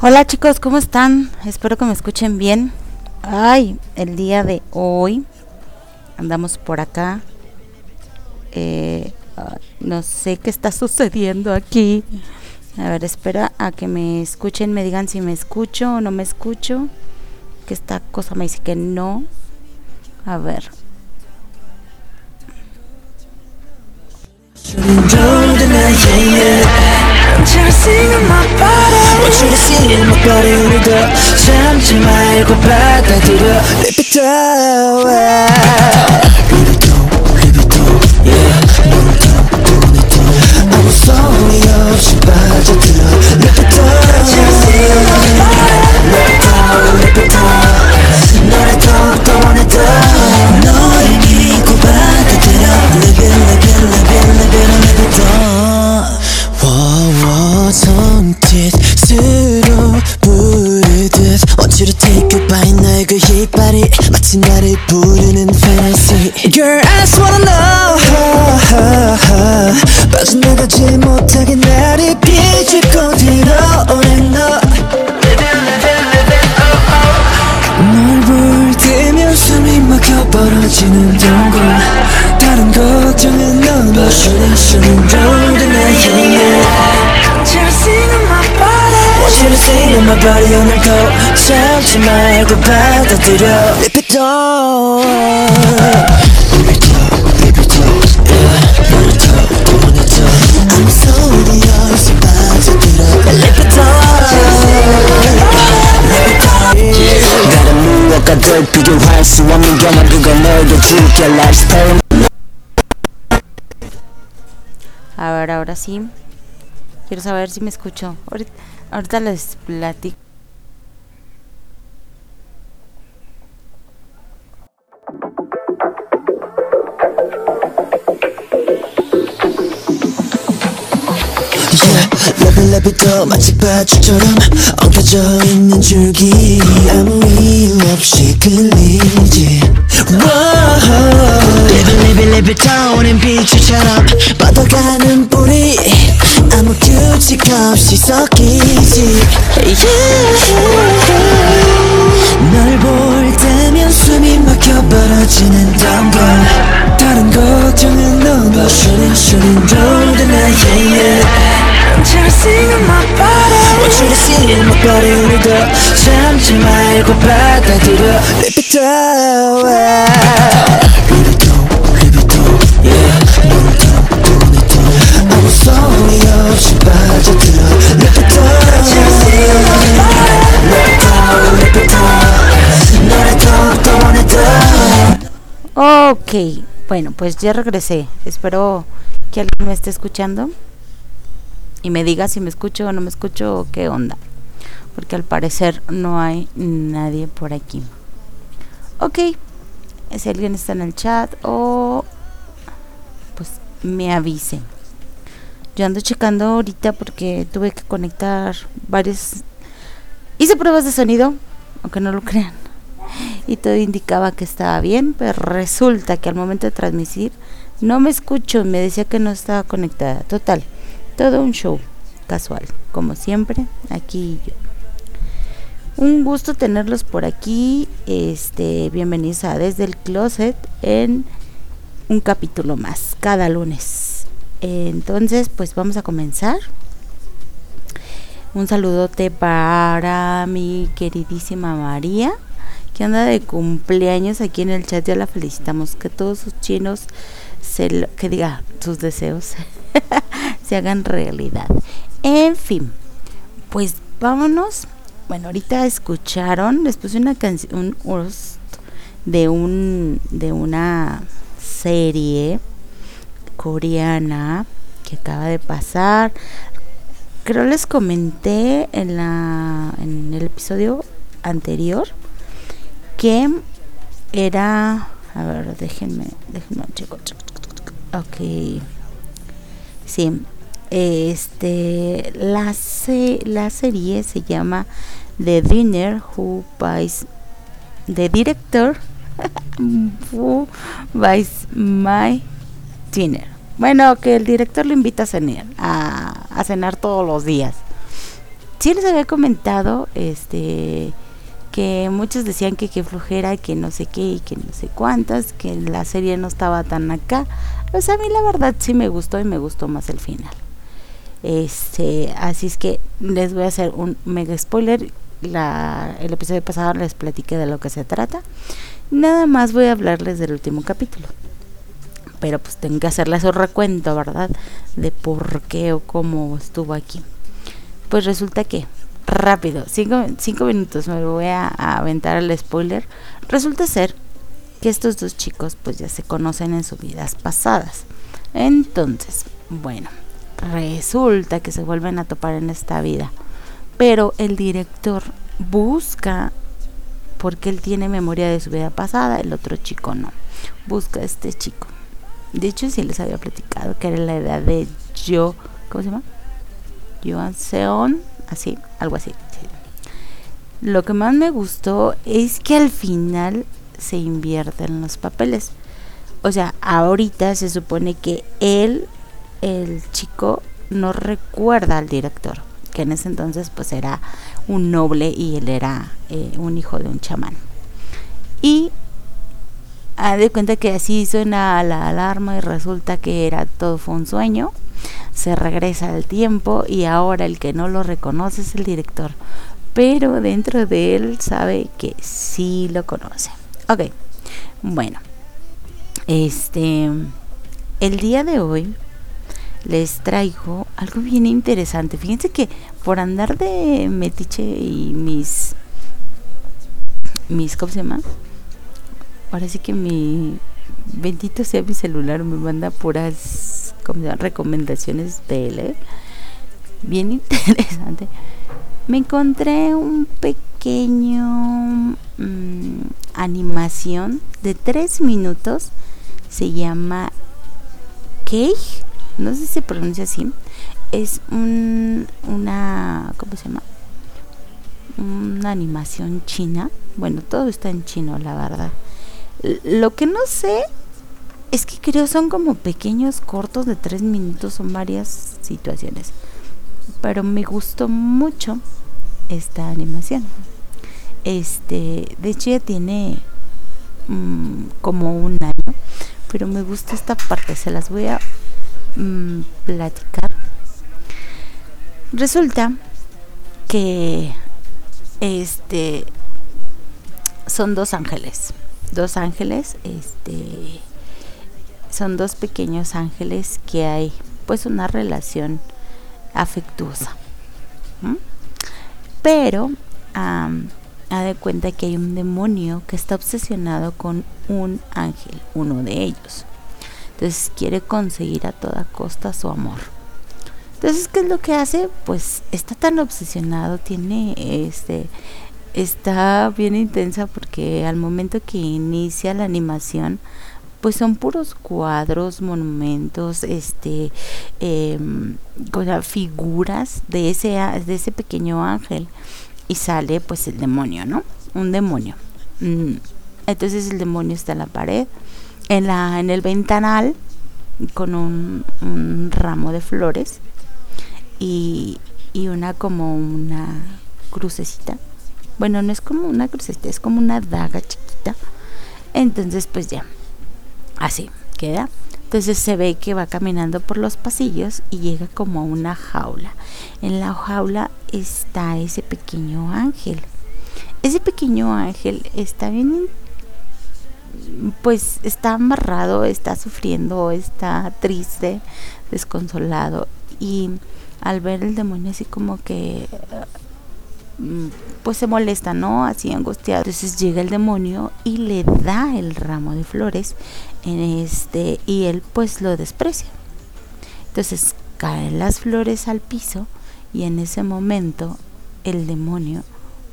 Hola chicos, ¿cómo están? Espero que me escuchen bien. Ay, el día de hoy andamos por acá. Eh, ah, no sé qué está sucediendo aquí. A ver, espera a que me escuchen, me digan si me escucho o no me escucho. Que esta cosa me dice que no. A ver. you're singing my body But you're singing my body 우리도 참지 말고 받아들여 Baby throw it No 손짓으로 부르듯 Want you to take a bite 나의 그 힙발이 마치 나를 부르는 fantasy Girl I just wanna know 빠져나가지 못하게 나를 비집고 들어오는 너 널볼 때면 숨이 막혀 벌어지는 동굴 다른 걱정은 넌 But you're not shutting down the night body Want you to sing in my body 오늘도 참지 말고 받아들여 Rip it all Rip it all Rip it all Yeah 너를 더 또내 더 아무 소리 없이 빠져들어 Rip it all 다른 무엇과도 비교할 수 없는 경험 그걸 너에게 줄게 lifestyle A ver, ahora sí. Quiero saber si me escucho. Ahorita, ahorita les platico. 레벨레비도 마치 밧줄처럼 엉켜져 있는 줄기. 아무 이유 없이 들리지. 레벨 레벨 레벨 타오는 비추처럼 뻗어가는 뿌리. 아무 규칙 없이 섞이지. Yeah. 널 볼 때면 숨이 막혀 벌어지는 덩걸 다른 걱정은 너무 Shooting shooting round the night yeah, yeah. Just sing in my body Want you to sing in my body 오늘도 참지 말고 받아들여 Rip it it down Yeah Ok, bueno, pues ya regresé. Espero que alguien me esté escuchando y me diga si me escucho o no me escucho o qué onda. Porque al parecer no hay nadie por aquí. Ok, si alguien está en el chat o pues me avise. Yo ando checando ahorita porque tuve que conectar varios... Hice pruebas de sonido, aunque no lo crean y todo indicaba que estaba bien, pero resulta que al momento de transmitir no me escucho, me decía que no estaba conectada. Total, todo un show casual, como siempre, aquí yo. Un gusto tenerlos por aquí. Este, bienvenidos a Desde el Closet en un capítulo más cada lunes. Entonces, pues vamos a comenzar. Un saludote para mi queridísima María que anda de cumpleaños aquí en el chat ya la felicitamos que todos sus chinos se que diga sus deseos se hagan realidad. En fin pues vámonos. Bueno ahorita escucharon les puse una canción un de un de una serie coreana que acaba de pasar. Creo les comenté en la en el episodio anterior que era a ver déjenme déjenme checo. ok. Sí este la se- la serie se llama The Dinner Who Buys The Director Who Buys My Dinner. Bueno que el director lo invita a cenar a, a cenar todos los días. Sí les había comentado este que muchos decían que qué flojera, que no sé qué y que no sé cuántas, que la serie no estaba tan acá. Pues a mí la verdad sí me gustó y me gustó más el final. Este, así es que les voy a hacer un mega spoiler. La, el episodio pasado les platiqué de lo que se trata. Nada más voy a hablarles del último capítulo. Pero pues tengo que hacerles un recuento, ¿verdad? De por qué o cómo estuvo aquí. Pues resulta que rápido, cinco, cinco minutos me voy a, aventar el spoiler. Resulta ser que estos dos chicos pues ya se conocen en sus vidas pasadas. Entonces, bueno, resulta que se vuelven a topar en esta vida. Pero el director busca, porque él tiene memoria de su vida pasada, el otro chico no. Busca a este chico. De hecho, sí les había platicado que era la edad de yo, ¿cómo se llama? Joan Seon, así. Algo así. sí. Lo que más me gustó es que al final se invierten los papeles. O sea, ahorita se supone que él, el chico, no recuerda al director, que en ese entonces pues era un noble y él era eh, un hijo de un chamán. Y ha de cuenta que así suena la alarma y resulta que era todo fue un sueño. Se regresa al tiempo y ahora el que no lo reconoce es el director. Pero dentro de él sabe que sí lo conoce. Ok, bueno. Este, el día de hoy les traigo algo bien interesante. Fíjense que por andar de metiche y mis, mis, ¿cómo se llama? Ahora sí que mi, bendito sea mi celular, me manda puras recomendaciones de él. ¿eh? Bien interesante. Me encontré un pequeño mm, animación de tres minutos. Se llama Cage no sé si se pronuncia así, es un, una, ¿cómo se llama? Una animación china. Bueno, todo está en chino, la verdad. Lo que no sé es que creo son como pequeños cortos de tres minutos, son varias situaciones. Pero me gustó mucho esta animación. Este, de hecho ya tiene mm, como un año, pero me gusta esta parte, se las voy a mm, platicar. Resulta que este son dos ángeles. Dos ángeles, este son dos pequeños ángeles que hay pues una relación afectuosa. Pero am, ha de cuenta que hay un demonio que está obsesionado con un ángel, uno de ellos. Entonces quiere conseguir a toda costa su amor. Entonces, ¿qué es lo que hace? Pues está tan obsesionado, tiene este está bien intensa porque al momento que inicia la animación, pues son puros cuadros, monumentos, este sea, figuras de ese de ese pequeño ángel y sale pues el demonio, ¿no? Un demonio. Mm, Entonces el demonio está en la pared, en la en el ventanal con un, un ramo de flores y, y una como una crucecita. Bueno, no es como una crucecita, es como una daga chiquita. Entonces, pues ya, así queda. Entonces se ve que va caminando por los pasillos y llega como a una jaula. En la jaula está ese pequeño ángel. Ese pequeño ángel está bien, pues está amarrado, está sufriendo, está triste, desconsolado. Y al ver el demonio así como que pues se molesta, ¿no? Así angustiado. Entonces llega el demonio y le da el ramo de flores en este y él pues lo desprecia. Entonces caen las flores al piso y en ese momento el demonio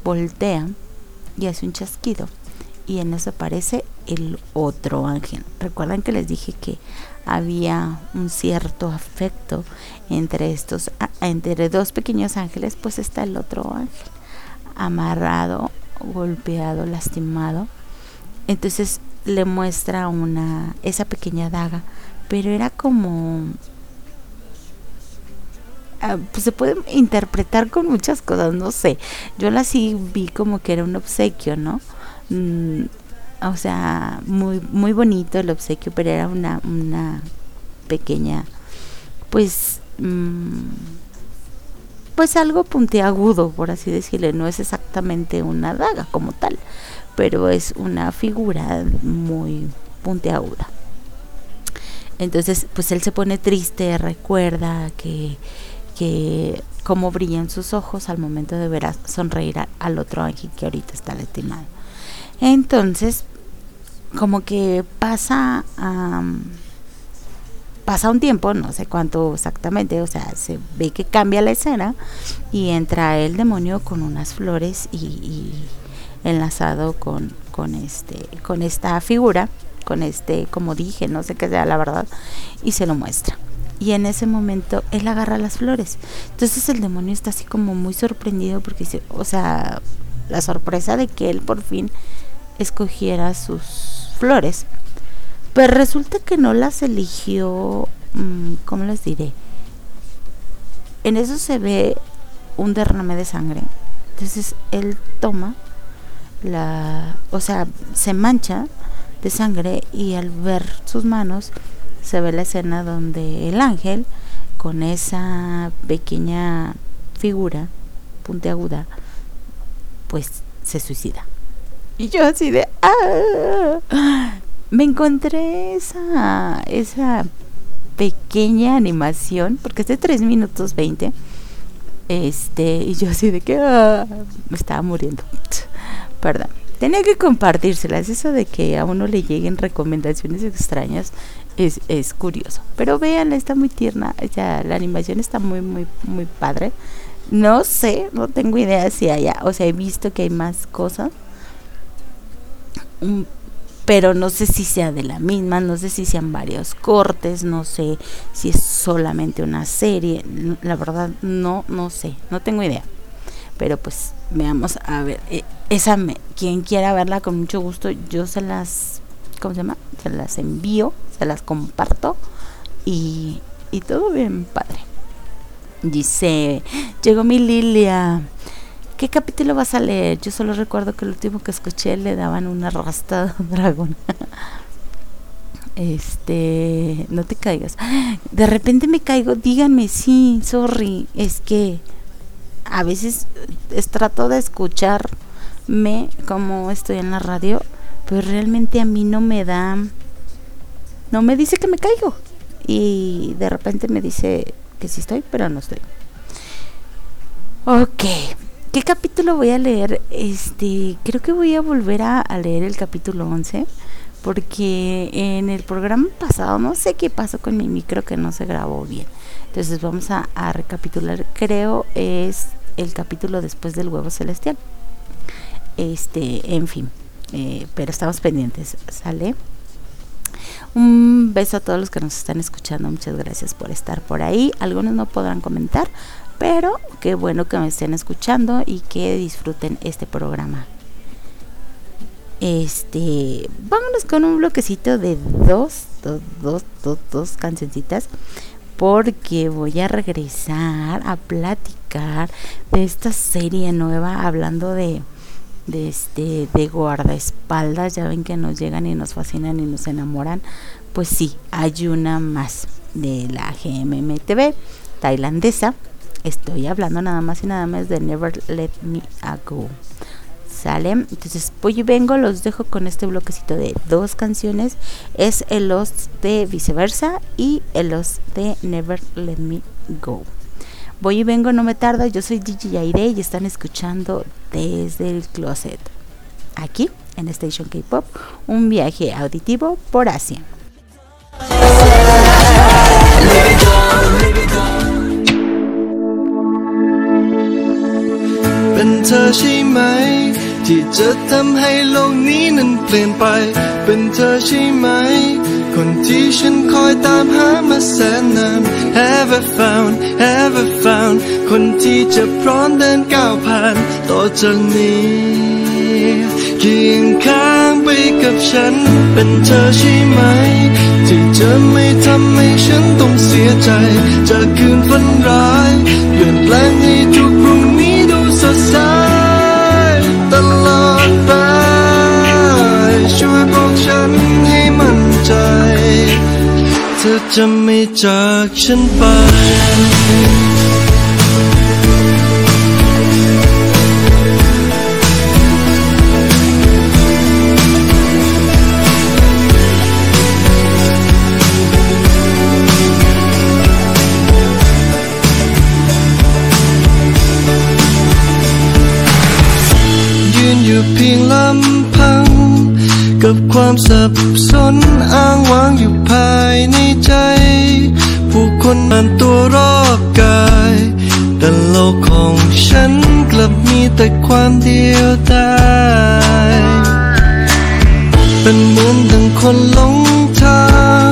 voltea y hace un chasquido y en eso aparece el otro ángel. Recuerdan que les dije que había un cierto afecto entre estos entre dos pequeños ángeles, pues está el otro ángel amarrado, golpeado, lastimado. Entonces le muestra una esa pequeña daga, pero era como ah, pues se puede interpretar con muchas cosas, no sé. Yo la sí vi como que era un obsequio, ¿no? Mm, o sea, muy muy bonito el obsequio, pero era una una pequeña pues mm, pues algo puntiagudo, por así decirle, no es exactamente una daga como tal, pero es una figura muy puntiaguda. Entonces, pues él se pone triste, recuerda que, que cómo brillan sus ojos al momento de ver a sonreír a- al otro ángel que ahorita está lastimado. Entonces, como que pasa am, pasa un tiempo, no sé cuánto exactamente, o sea, se ve que cambia la escena y entra el demonio con unas flores y, enlazado con, con este, con esta figura, con este, como dije, no sé qué sea la verdad, y se lo muestra. y en ese momento él agarra las flores. Entonces el demonio está así como muy sorprendido porque dice, o sea, la sorpresa de que él por fin escogiera sus flores. Pero resulta que no las eligió, mm, ¿cómo les diré? En eso se ve un derrame de sangre. Entonces él toma la, o sea, se mancha de sangre y al ver sus manos se ve la escena donde el ángel con esa pequeña figura puntiaguda pues se suicida. Y yo así de ¡ah! Me encontré esa esa pequeña animación porque es de 3 minutos 20 este y yo así de que ¡ah! me estaba muriendo. Perdón. Tenía que compartírselas eso de que a uno le lleguen recomendaciones extrañas es, es curioso. Pero vean está muy tierna ya la animación está muy muy muy padre. No sé no tengo idea si haya o sea he visto que hay más cosas. Mm, pero no sé si sea de la misma, no sé si sean varios cortes, no sé si es solamente una serie, la verdad no, no sé, no tengo idea. Pero pues veamos a ver, eh, esa me, quien quiera verla con mucho gusto, yo se las, ¿cómo se llama? Se las envío, se las comparto y, y todo bien padre. Dice, llegó mi Lilia. ¿Qué capítulo vas a leer? Yo solo recuerdo que el último que escuché le daban una rastada dragón. este, no te caigas. De repente me caigo, díganme, sí, sorry. Es que a veces trato de escucharme como estoy en la radio, pero realmente a mí no me da, no me dice que me caigo. Y de repente me dice que sí estoy, pero no estoy. Ok, ¿Qué capítulo voy a leer? Este, creo que voy a volver a, leer el capítulo 11 porque en el programa pasado no sé qué pasó con mi micro que no se grabó bien. Entonces vamos a, recapitular. Creo es el capítulo después del huevo celestial. Este, en fin, eh, pero estamos pendientes, ¿sale? Un beso a todos los que nos están escuchando. Muchas gracias por estar por ahí. Algunos no podrán comentar, pero qué bueno que me estén escuchando y que disfruten este programa. Este, vámonos con un bloquecito de dos, dos, dos, dos, dos porque voy a regresar a platicar de esta serie nueva hablando de de este de guardaespaldas ya ven que nos llegan y nos fascinan y nos enamoran pues sí hay una más de la GMMTV tailandesa Estoy hablando nada más y nada más de Never Let Me Go. ¿Sale? Entonces, voy y vengo, los dejo con este bloquecito de dos canciones. Es el Lost de Viceversa y el Lost de Never Let Me Go. Voy y vengo, no me tarda. Yo soy DJ Aire y están escuchando desde el closet. Aquí, en Station K-Pop, un viaje auditivo por Asia. เป็นเธอใช่ไหม ที่จะทำให้โลกนี้นั้นเปลี่ยนไป เป็นเธอใช่ไหม คนที่ฉันคอยตามหามาแสนนาน Have I found Have I found คนที่จะพร้อมเดินก้าวผ่านต่อจากนี้เคียงข้างไปกับฉัน เป็นเธอใช่ไหม ที่จะไม่ทำให้ฉันต้องเสียใจ จากคืนฝันร้ายเปลี่ยนแปลงให้ทุกพรุ่ง สายตลอดไป ช่วยบอกฉันให้มั่นใจ เธอจะไม่จากฉันไป กับความสับสนอ้างว้างอยู่ภายในใจ ผู้คนผ่านตัวรอบกาย แต่โลกของฉันกลับมีแต่ความเดียวดายเป็นเหมือนดังคนหลงทาง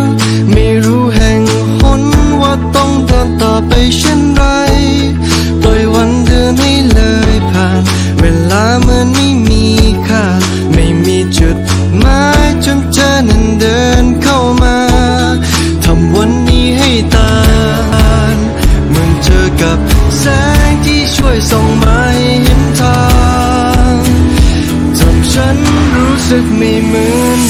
ไม่รู้แห่งหนว่าต้องเดินต่อไปเช่นไรปล่อยวันเดือนให้เลยผ่าน เวลาเหมือนไม่มีค่าไม่มีจุด ไม้จนเธอนั้นเดินเข้ามาทำวันนี้ให้ตานเหมือนเจอกับแสงที่ช่วยส่องม้เห็นทางทำฉันรู้สึกไม่เหมือน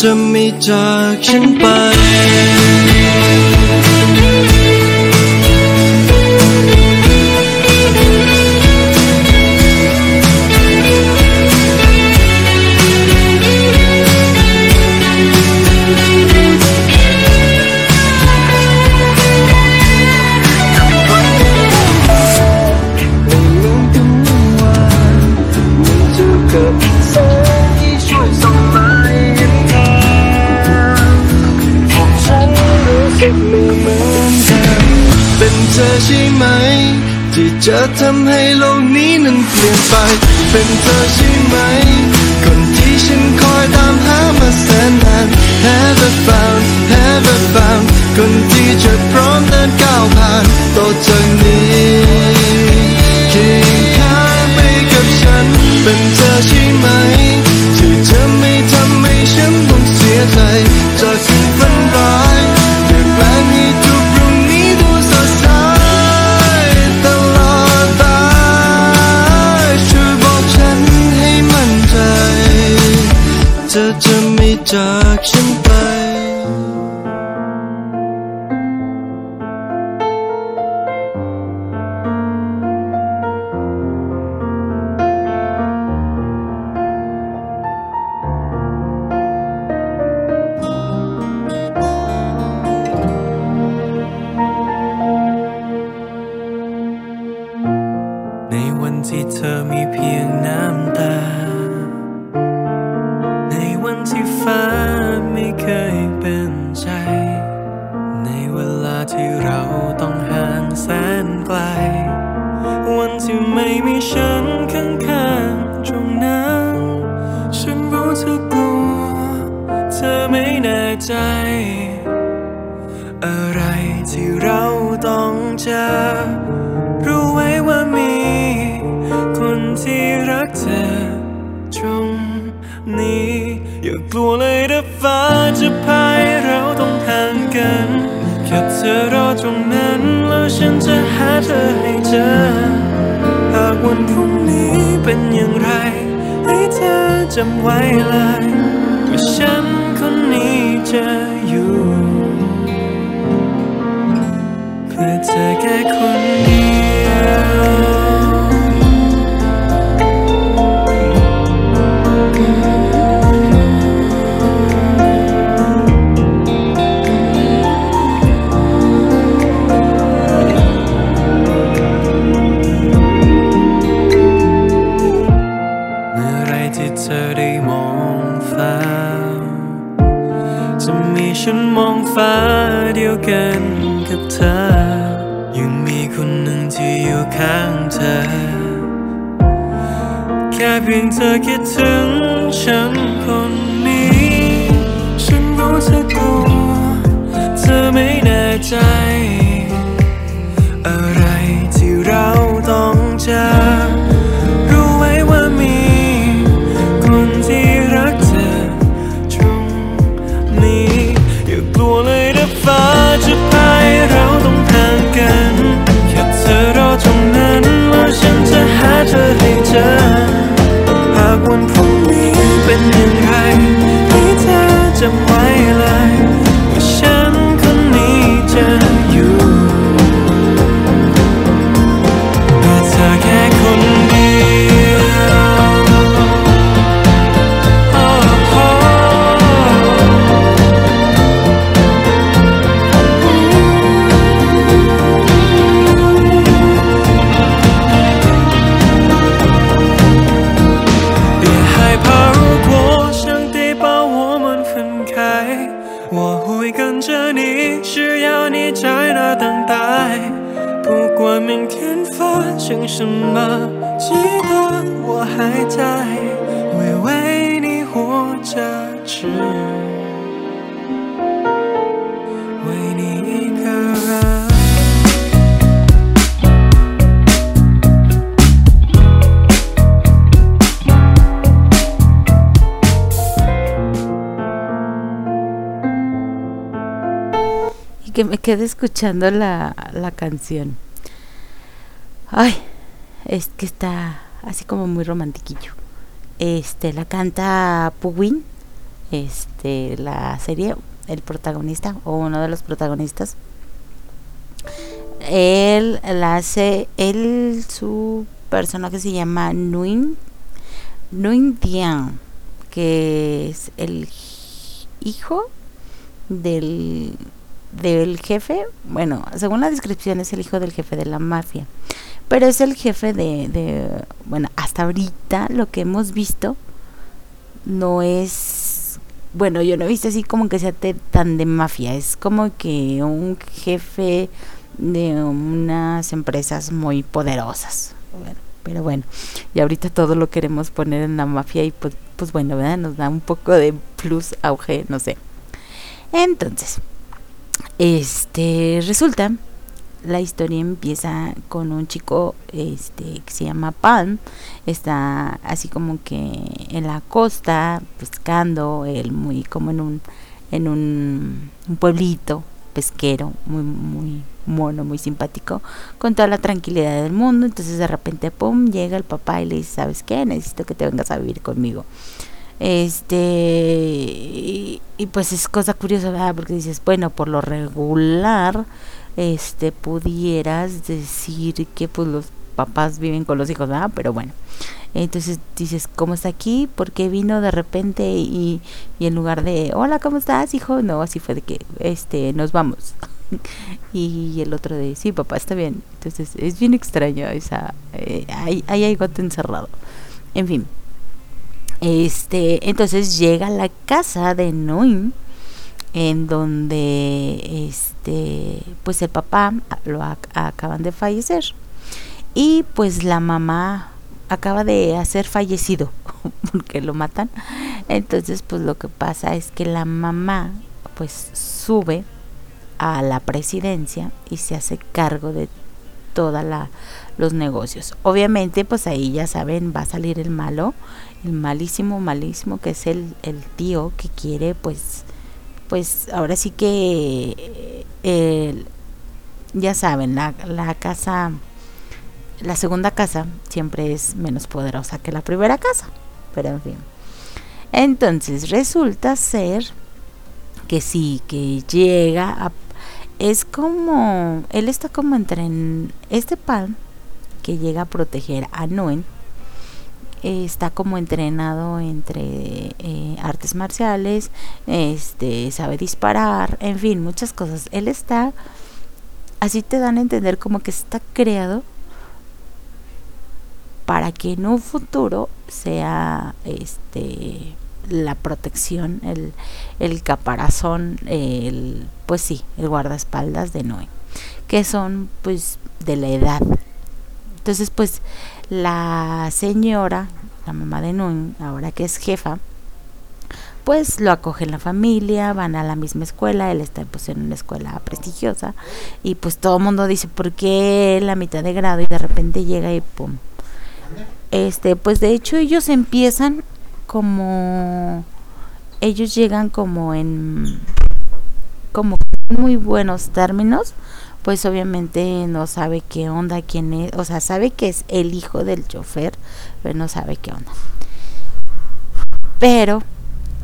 จะไม่จากฉันไป จะทำให้โลกนี้นั้นเปลี่ยนไป เป็นเธอใช่ไหม คนที่ฉันคอยตามหามาแสนนาน Never found Never found คนที่จะพร้อมเดินก้าวผ่านต่อจากนี้คิดงข้าไปกับฉัน เป็นเธอใช่ไหม ที่เธอไม่ทำให้ฉันต้องเสียใจ จากสิ่งฝันร้าย rejection escuchando la, la canción. Ay, es que está así como muy romantiquillo. Este, la canta Puwin, este, la serie, el protagonista o uno de los protagonistas. Él la hace, él, su personaje se llama Nguyen, Nguyen Dian, que es el hijo del del jefe, bueno, según la descripción es el hijo del jefe de la mafia, pero es el jefe de, de, bueno, hasta ahorita lo que hemos visto no es, bueno, yo no he visto así como que sea te- tan de mafia, es como que un jefe de unas empresas muy poderosas, bueno, pero bueno, y ahorita todo lo queremos poner en la mafia y pues, pues bueno, ¿verdad? Nos da un poco de plus, auge, no sé. Entonces, este resulta la historia empieza con un chico este que se llama Palm. Está así como que en la costa pescando él muy como en un en un, un pueblito pesquero muy muy mono muy simpático con toda la tranquilidad del mundo. Entonces de repente pum llega el papá y le dice sabes qué necesito que te vengas a vivir conmigo este y, pues es cosa curiosa ¿verdad? porque dices bueno por lo regular este pudieras decir que pues los papás viven con los hijos ¿verdad? pero bueno entonces dices cómo está aquí por qué vino de repente y, y en lugar de hola cómo estás hijo no así fue de que este nos vamos y el otro de sí papá está bien entonces es bien extraño esa eh, ahí hay gato encerrado en fin este, entonces llega a la casa de Noim, en donde este, pues el papá lo ac- acaban de fallecer y pues la mamá acaba de hacer fallecido porque lo matan. Entonces, pues lo que pasa es que la mamá pues sube a la presidencia y se hace cargo de toda la los negocios. Obviamente, pues ahí ya saben, va a salir el malo, el malísimo, malísimo, que es el, el tío que quiere, pues, pues ahora sí que, eh, ya saben, la, la casa, la segunda casa siempre es menos poderosa que la primera casa, pero en fin. Entonces resulta ser que sí, que llega a es como él está como entre en- este pan que llega a proteger a Noen está como entrenado entre eh, artes marciales este sabe disparar en fin muchas cosas él está así te dan a entender como que está creado para que en un futuro sea este la protección, el, el caparazón, el, pues sí, el guardaespaldas de Noé, que son pues de la edad. Entonces pues la señora, la mamá de Noé, ahora que es jefa, pues lo acoge en la familia, van a la misma escuela, él está pues en una escuela prestigiosa y pues todo el mundo dice, ¿por qué la mitad de grado? Y de repente llega y pum. Este, pues de hecho ellos empiezan como ellos llegan como en como muy buenos términos pues obviamente no sabe qué onda quién es o sea sabe que es el hijo del chofer pero no sabe qué onda. Pero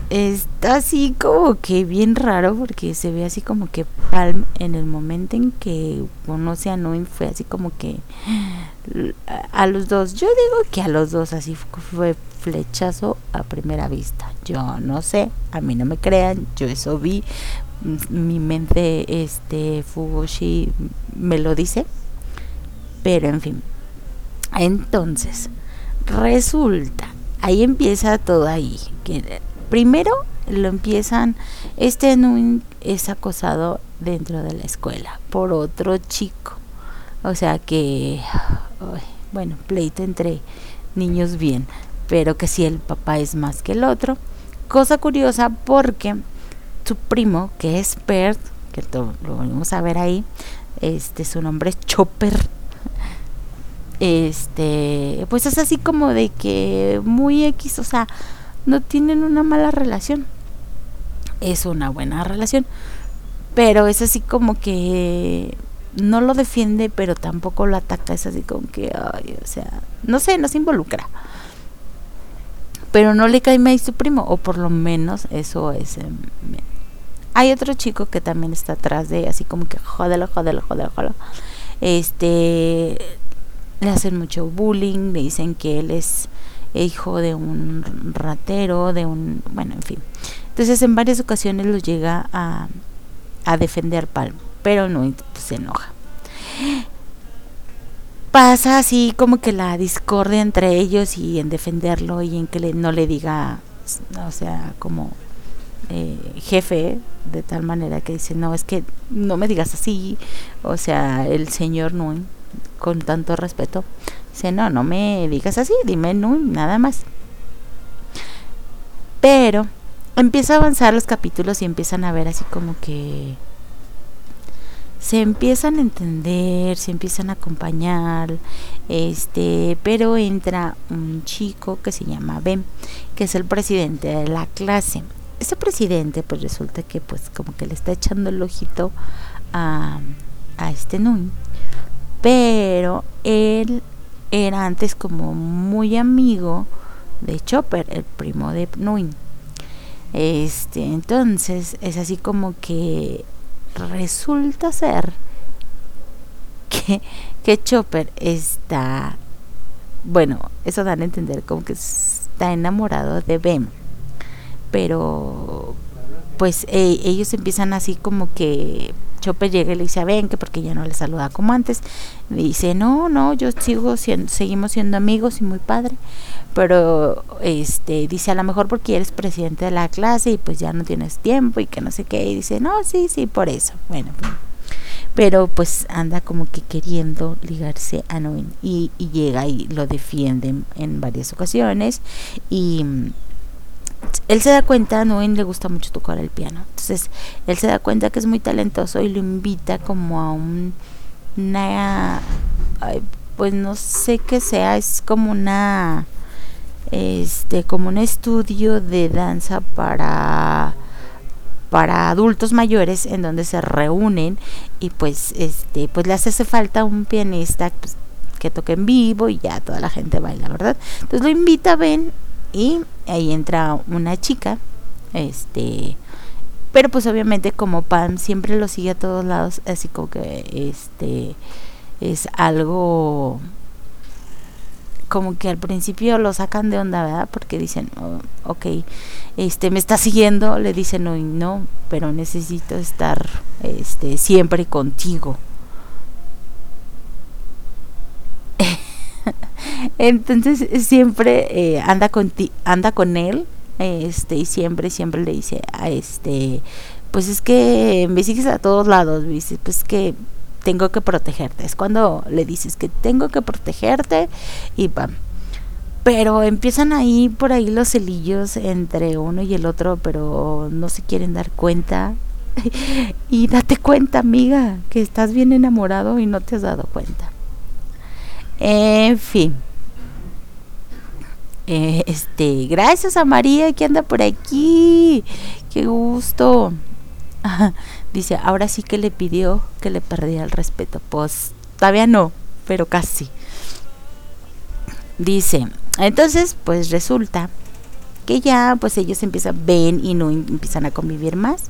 está así como que bien raro porque se ve así como que Palm en el momento en que conoce a Noin fue así como que a, los dos yo digo que a los dos así fu- fue flechazo a primera vista. Yo no sé a mí no me crean yo eso vi mi mente este Fugoshi me lo dice pero en fin entonces resulta ahí empieza todo ahí que primero lo empiezan, este Nui es acosado dentro de la escuela por otro chico. O sea que, bueno, pleito entre niños bien, pero que si el papá es más que el otro. Cosa curiosa porque su primo, que es Bert, que to- lo vamos a ver ahí, este su nombre es Chopper. Este, pues es así como de que muy X, o sea, no tienen una mala relación. Es una buena relación, pero es así como que no lo defiende, pero tampoco lo ataca, es así como que, ay, o sea, no sé, no se involucra. Pero no le cae mal su primo, o por lo menos eso es. em, Hay otro chico que también está atrás de, así como que jódelo, jódelo, jódelo, jódelo. Este, le hacen mucho bullying, le dicen que él es hijo de un ratero, de un, bueno, en fin. Entonces en varias ocasiones lo llega a, a defender Palm, pero no se enoja. Pasa así como que la discordia entre ellos y en defenderlo y en que le, no le diga, o sea, como eh, jefe, de tal manera que dice, no, es que no me digas así, o sea, el señor no, con tanto respeto, dice, no, no me digas así, dime no, nada más. Pero empieza a avanzar los capítulos y empiezan a ver así como que se empiezan a entender, se empiezan a acompañar, este, pero entra un chico que se llama Ben, que es el presidente de la clase. Ese presidente, pues resulta que pues como que le está echando el ojito a, a este Nun, pero él era antes como muy amigo de Chopper, el primo de Nun. Este, entonces es así como que resulta ser que, que Chopper está, bueno, eso dan a entender como que está enamorado de Ben, pero pues e- ellos empiezan así como que Chopper llega y le dice a Ben que porque ya no le saluda como antes, dice no, no, yo sigo siendo, seguimos siendo amigos y muy padre, pero este dice a lo mejor porque eres presidente de la clase y pues ya no tienes tiempo y que no sé qué y dice no sí sí por eso bueno pues, pero pues anda como que queriendo ligarse a Noin y, y llega y lo defiende en, varias ocasiones y él se da cuenta, a Noin le gusta mucho tocar el piano. Entonces, él se da cuenta que es muy talentoso y lo invita como a un, una, pues no sé qué sea, es como una, este, como un estudio de danza para para adultos mayores en donde se reúnen y pues este pues le hace falta un pianista pues, que toque en vivo y ya toda la gente baila, ¿verdad? Entonces lo invita Ben y ahí entra una chica, este, pero pues obviamente como Pam siempre lo sigue a todos lados, así como que este es algo como que al principio lo sacan de onda, ¿verdad? Porque dicen, oh, ok, este, me está siguiendo, le dicen, no, no, pero necesito estar, este, siempre contigo. Entonces siempre eh, anda con anda con él, este, y siempre, siempre le dice a este, pues es que me sigues a todos lados, dice, pues que tengo que protegerte. Es cuando le dices que tengo que protegerte y pam. Pero empiezan ahí por ahí los celillos entre uno y el otro, pero no se quieren dar cuenta. y date cuenta, amiga, que estás bien enamorado y no te has dado cuenta. En fin. Eh, este, gracias a María que anda por aquí. Qué gusto. Dice, ahora sí que le pidió que le perdiera el respeto. Pues todavía no, pero casi. Dice, entonces pues resulta que ya pues ellos empiezan, ven y no empiezan a convivir más.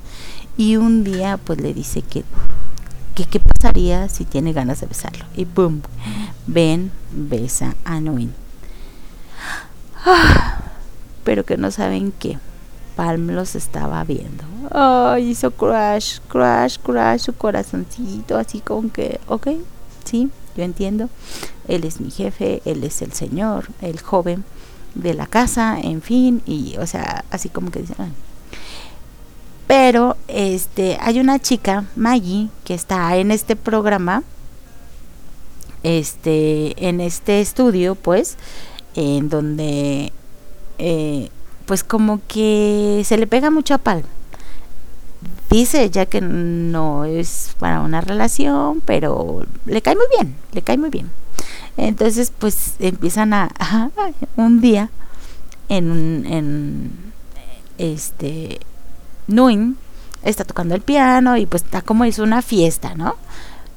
Y un día pues le dice que, que qué pasaría si tiene ganas de besarlo. Y boom, ven, besa a Noin. Ah, pero que no saben qué. Palm los estaba viendo. Ay, hizo crush, crush, crush, su corazoncito, así como que, ok, sí, yo entiendo. Él es mi jefe, él es el señor, el joven de la casa, en fin, y, o sea, así como que dicen. Pero este hay una chica, Maggie, que está en este programa, este, en este estudio, pues, en donde eh, pues como que se le pega mucho a Pal. Dice ella que no es para una relación, pero le cae muy bien, le cae muy bien. Entonces, pues empiezan a, un día en, en este Nuin está tocando el piano y pues está como es una fiesta, ¿no?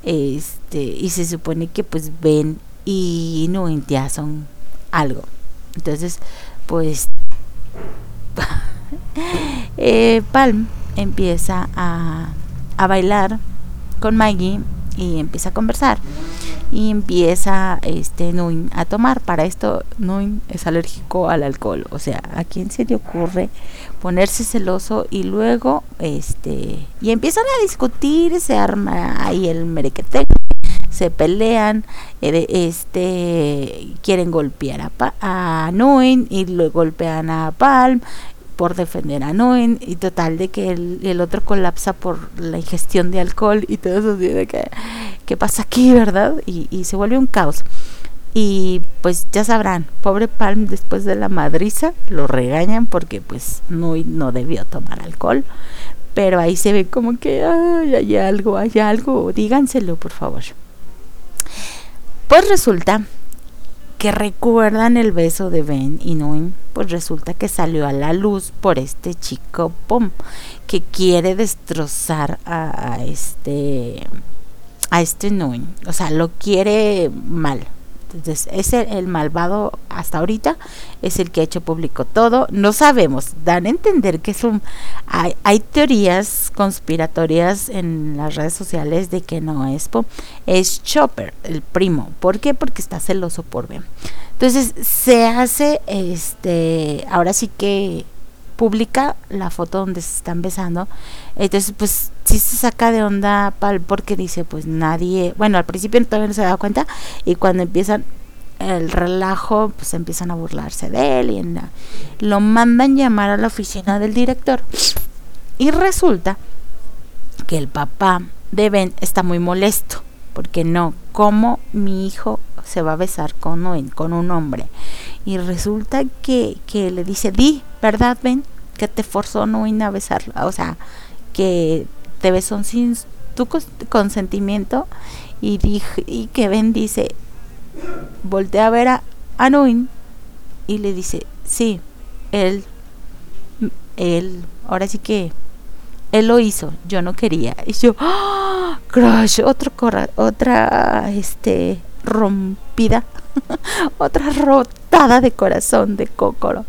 Este, y se supone que pues Ben y Nuin ya son algo. Entonces, pues eh, Palm empieza a, a bailar con Maggie y empieza a conversar y empieza este Nuin a tomar. Para esto Nuin es alérgico al alcohol, o sea, ¿a quién se le ocurre ponerse celoso y luego este y empiezan a discutir, se arma ahí el merequetec, se pelean, eh, este quieren golpear a, Pa- a Nuin y lo golpean a Palm por defender a Noen y total de que el, el otro colapsa por la ingestión de alcohol y todo eso de que qué pasa aquí verdad y, y se vuelve un caos y pues ya sabrán pobre Palm después de la madriza lo regañan porque pues Noen no debió tomar alcohol. Pero ahí se ve como que "Ay, hay algo hay algo díganselo por favor. Pues resulta que recuerdan el beso de Ben y Noen, pues resulta que salió a la luz por este chico Pom, que quiere destrozar a, este a este Noen, o sea, lo quiere mal. Entonces, es el, malvado hasta ahorita, es el que ha hecho público todo. No sabemos, dan a entender que es un. Hay, hay teorías conspiratorias en las redes sociales de que no es Pom, es Chopper, el primo. ¿Por qué? Porque está celoso por Ben. Entonces, se hace, este, ahora sí que publica la foto donde se están besando. Entonces, pues sí se saca de onda Pal porque dice, pues nadie, bueno, al principio todavía no se da cuenta y cuando empiezan el relajo, pues empiezan a burlarse de él y lo mandan llamar a la oficina del director. Y resulta que el papá de Ben está muy molesto porque no, ¿cómo mi hijo se va a besar con, con un hombre? Y resulta que, que le dice, di, ¿verdad, Ben? Que te forzó Noin a besarla. O sea, que te besó sin tu cons- consentimiento. Y, dije, y que Ben dice, voltea a ver a, a Noin y le dice, sí, él, él, ahora sí que él lo hizo, yo no quería. Y yo, ¡ah! crush, otro cora- otra este rompida, otra rotada de corazón de cócoro.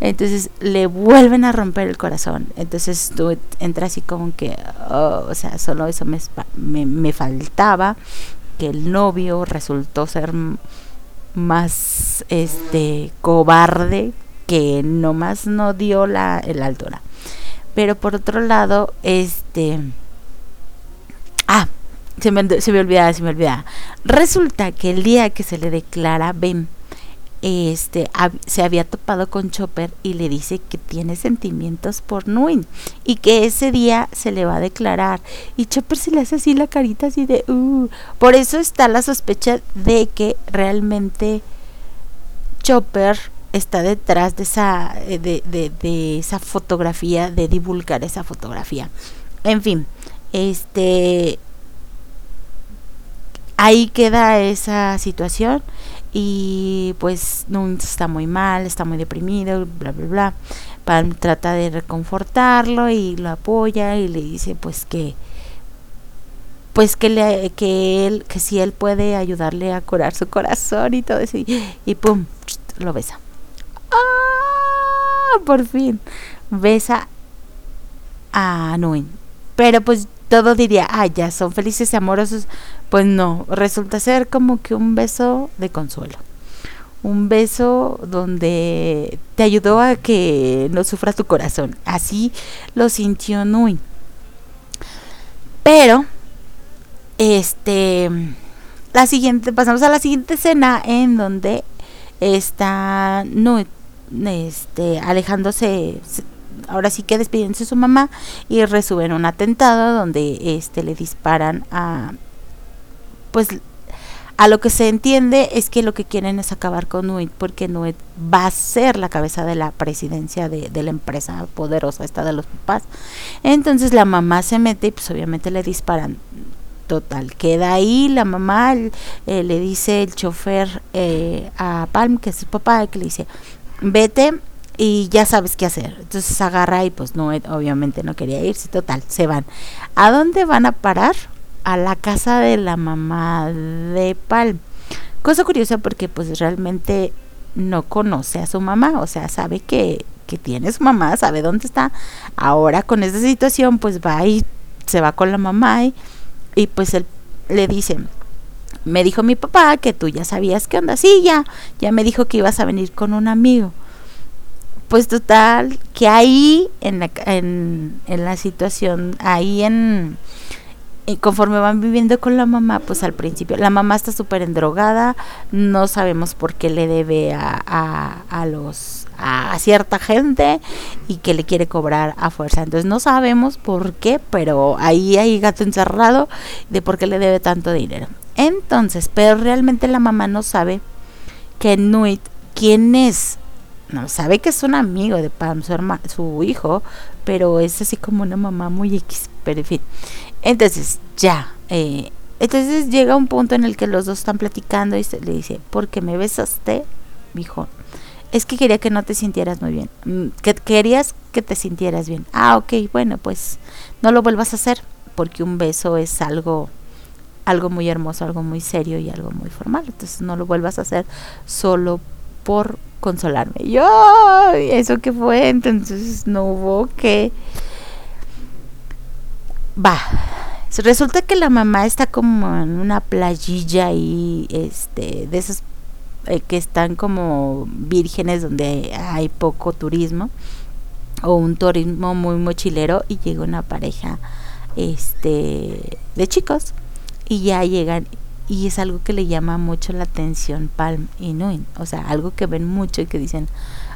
Entonces le vuelven a romper el corazón. Entonces tú entras así como que, oh, o sea, solo eso me, me, me faltaba, que el novio resultó ser más este cobarde que nomás no dio la, la altura. Pero por otro lado, este... Ah, se me, se me olvidaba, se me olvidaba. Resulta que el día que se le declara Ben, este, se había topado con Chopper y le dice que tiene sentimientos por Nuin y que ese día se le va a declarar. Y Chopper se le hace así la carita así de... "Uh". Por eso está la sospecha de que realmente Chopper está detrás de esa eh, de, de- de esa fotografía de divulgar esa fotografía en fin este ahí queda esa situación y pues no está muy mal está muy deprimido bla bla bla. Pam trata de reconfortarlo y lo apoya y le dice pues que pues que le que él que si él puede ayudarle a curar su corazón y todo eso. Y, y pum lo besa. ¡Ah! por fin. Besa a Noen pero pues todo diría ah ya son felices y amorosos pues no resulta ser como que un beso de consuelo un beso donde te ayudó a que no sufras tu corazón así lo sintió Noen pero este la siguiente pasamos a la siguiente escena en donde está no este alejándose se- ahora sí que despidiéndose de su mamá y resuben un atentado donde este le disparan a pues a lo que se entiende es que lo que quieren es acabar con Nuit porque Nuit va a ser la cabeza de la presidencia de, de, la empresa poderosa esta de los papás. Entonces la mamá se mete y pues obviamente le disparan. Total, queda ahí la mamá, eh, le dice el chofer eh, a Palm, que es su papá, que le dice, vete y ya sabes qué hacer. Entonces agarra y pues no, obviamente no quería irse, total, se van. ¿A dónde van a parar? A la casa de la mamá de Palm. Cosa curiosa porque pues realmente no conoce a su mamá, o sea, sabe que, que tiene su mamá, sabe dónde está. Ahora con esta situación pues va y se va con la mamá y y pues él le dice, me dijo mi papá que tú ya sabías qué onda. Sí, ya, ya me dijo que ibas a venir con un amigo. Pues total, que ahí en la, en, en la situación, ahí en, y conforme van viviendo con la mamá, pues al principio, la mamá está súper endrogada, no sabemos por qué le debe a, a, a los a cierta gente y que le quiere cobrar a fuerza. Entonces no sabemos por qué, pero ahí hay gato encerrado de por qué le debe tanto dinero. Entonces, pero realmente la mamá no sabe que Nuit, quién es, no sabe que es un amigo de Pam, su, hermano, su hijo, pero es así como una mamá muy X, pero en fin. Entonces, ya, eh, entonces llega un punto en el que los dos están platicando y se le dice, ¿por qué me besaste? Dijo, es que quería que no te sintieras muy bien. Mm, que querías que te sintieras bien. Ah, ok, bueno, pues no lo vuelvas a hacer porque un beso es algo algo muy hermoso, algo muy serio y algo muy formal. Entonces no lo vuelvas a hacer solo por consolarme. Yo, ¿eso qué fue? Entonces no hubo que... Va. Resulta que la mamá está como en una playilla y este de esas eh, que están como vírgenes donde hay poco turismo o un turismo muy mochilero y llega una pareja este de chicos y ya llegan y es algo que le llama mucho la atención Palm y Nuin, o sea, algo que ven mucho y que dicen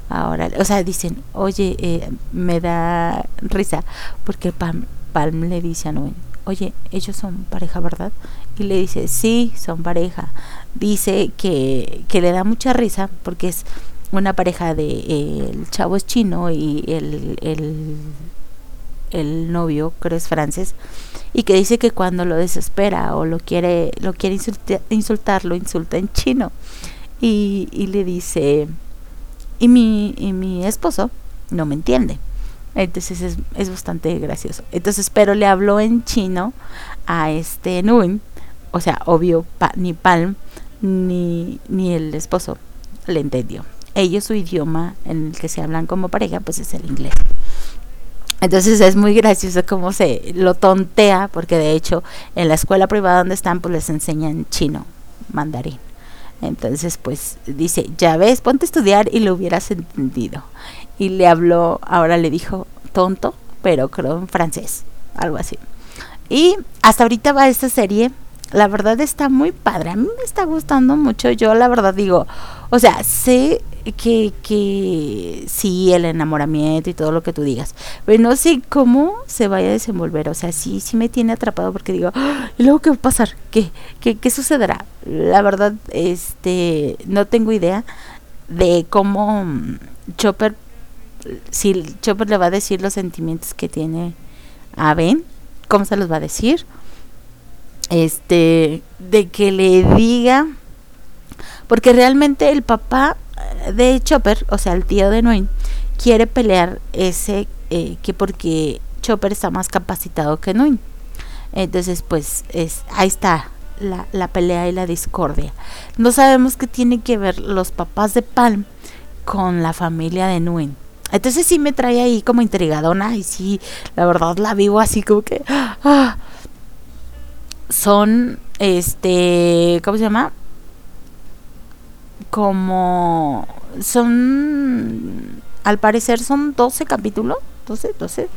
ahora, o sea, dicen, oye, eh, me da risa porque Palm, Palm le dice a Nuin, oye, ellos son pareja, ¿verdad? Y le dice, sí, son pareja. Dice que, que le da mucha risa porque es una pareja de eh, el chavo es chino y el, el, el novio creo es francés y que dice que cuando lo desespera o lo quiere lo quiere insultar lo insulta en chino y, y le dice y mi, y mi esposo no me entiende entonces es, es bastante gracioso. Entonces, pero le habló en chino a este Nguyen, o sea, obvio, ni Palm ni, ni el esposo le entendió. Ellos su idioma en el que se hablan como pareja, pues es el inglés. Entonces es muy gracioso cómo se lo tontea, porque de hecho en la escuela privada donde están, pues les enseñan chino, mandarín. Entonces, pues dice, ya ves, ponte a estudiar y lo hubieras entendido y le habló, ahora le dijo tonto, pero creo en francés, algo así. Y hasta ahorita va esta serie. La verdad está muy padre. A mí me está gustando mucho. Yo la verdad digo, o sea, sé que, que sí, el enamoramiento y todo lo que tú digas. Pero no sé cómo se vaya a desenvolver. O sea, sí, sí me tiene atrapado porque digo, ¡Ah! ¿y luego qué va a pasar? ¿Qué, qué, qué sucederá? La verdad, este, no tengo idea de cómo Chopper si Chopper le va a decir los sentimientos que tiene a Ben, ¿cómo se los va a decir? Este, de que le diga, porque realmente el papá de Chopper, o sea, el tío de Noin, quiere pelear ese, eh, que porque Chopper está más capacitado que Noin. Entonces, pues, es, ahí está la, la pelea y la discordia. No sabemos qué tiene que ver los papás de Palm con la familia de Nguyen. Entonces sí me trae ahí como intrigadona y sí, la verdad la vivo así como que... Ah, son, este, ¿cómo se llama? Como... Son... Al parecer son 12 capítulos. 12, 12.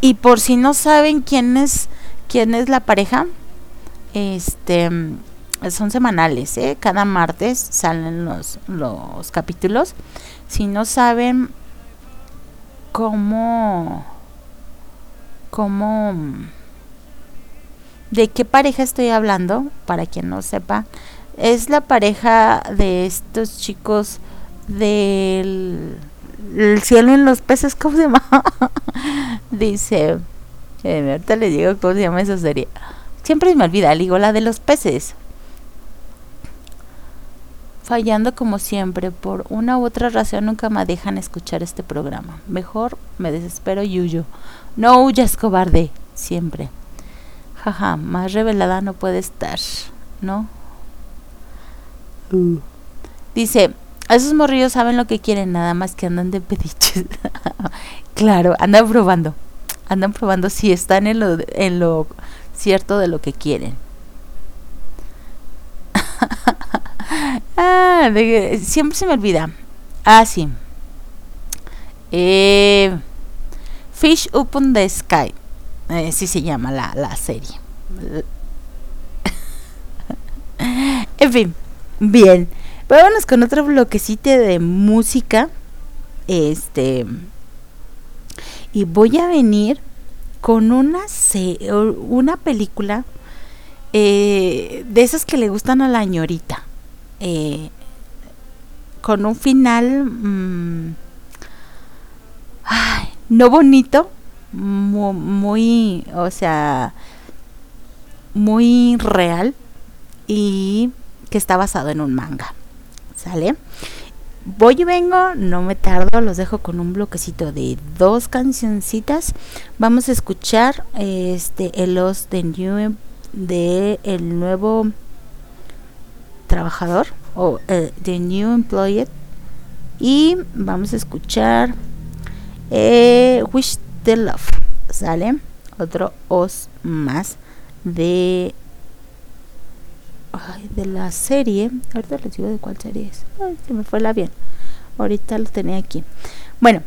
Y por si no saben quién es, quién es la pareja, este son semanales, ¿eh? cada martes salen los, los capítulos. Si no saben, cómo, cómo, de qué pareja estoy hablando, para quien no sepa, es la pareja de estos chicos del el cielo en los peces, ¿cómo se llama? Dice, eh, ahorita le digo cómo se llama esa serie. Siempre me olvida, digo, la de los peces. Fallando como siempre, por una u otra razón nunca me dejan escuchar este programa. Mejor me desespero y huyo. No huyas, cobarde, siempre. Jaja, más revelada no puede estar, ¿no? Dice, esos morrillos saben lo que quieren, nada más que andan de pediches. claro, andan probando. Andan probando si están en lo, en lo cierto de lo que quieren. ah, siempre se me olvida. Ah, sí. Eh, Fish Up on the Sky. Eh, sí se llama la, la serie. en fin, bien. Vámonos con otro bloquecito de música. Este. Y voy a venir con una, una película eh, de esas que le gustan a la ñorita. Eh, con un final mm, no bonito, mu- muy, o sea, muy real y que está basado en un manga. ¿Sale? Voy y vengo, no me tardo, los dejo con un bloquecito de dos cancioncitas. Vamos a escuchar este el Los de New de el nuevo trabajador o eh, The New Employee y vamos a escuchar eh, Wish the Love, ¿sale? Otro os más de de la serie. Ahorita les digo de cuál serie es. Ay, se me fue la bien. Ahorita lo tenía aquí. Bueno,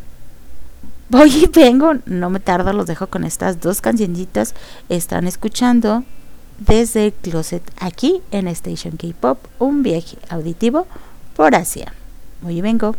voy y vengo. No me tardo, los dejo con estas dos cancioncitas. Están escuchando desde el closet aquí en Station K-Pop. Un viaje auditivo por Asia. Voy y vengo.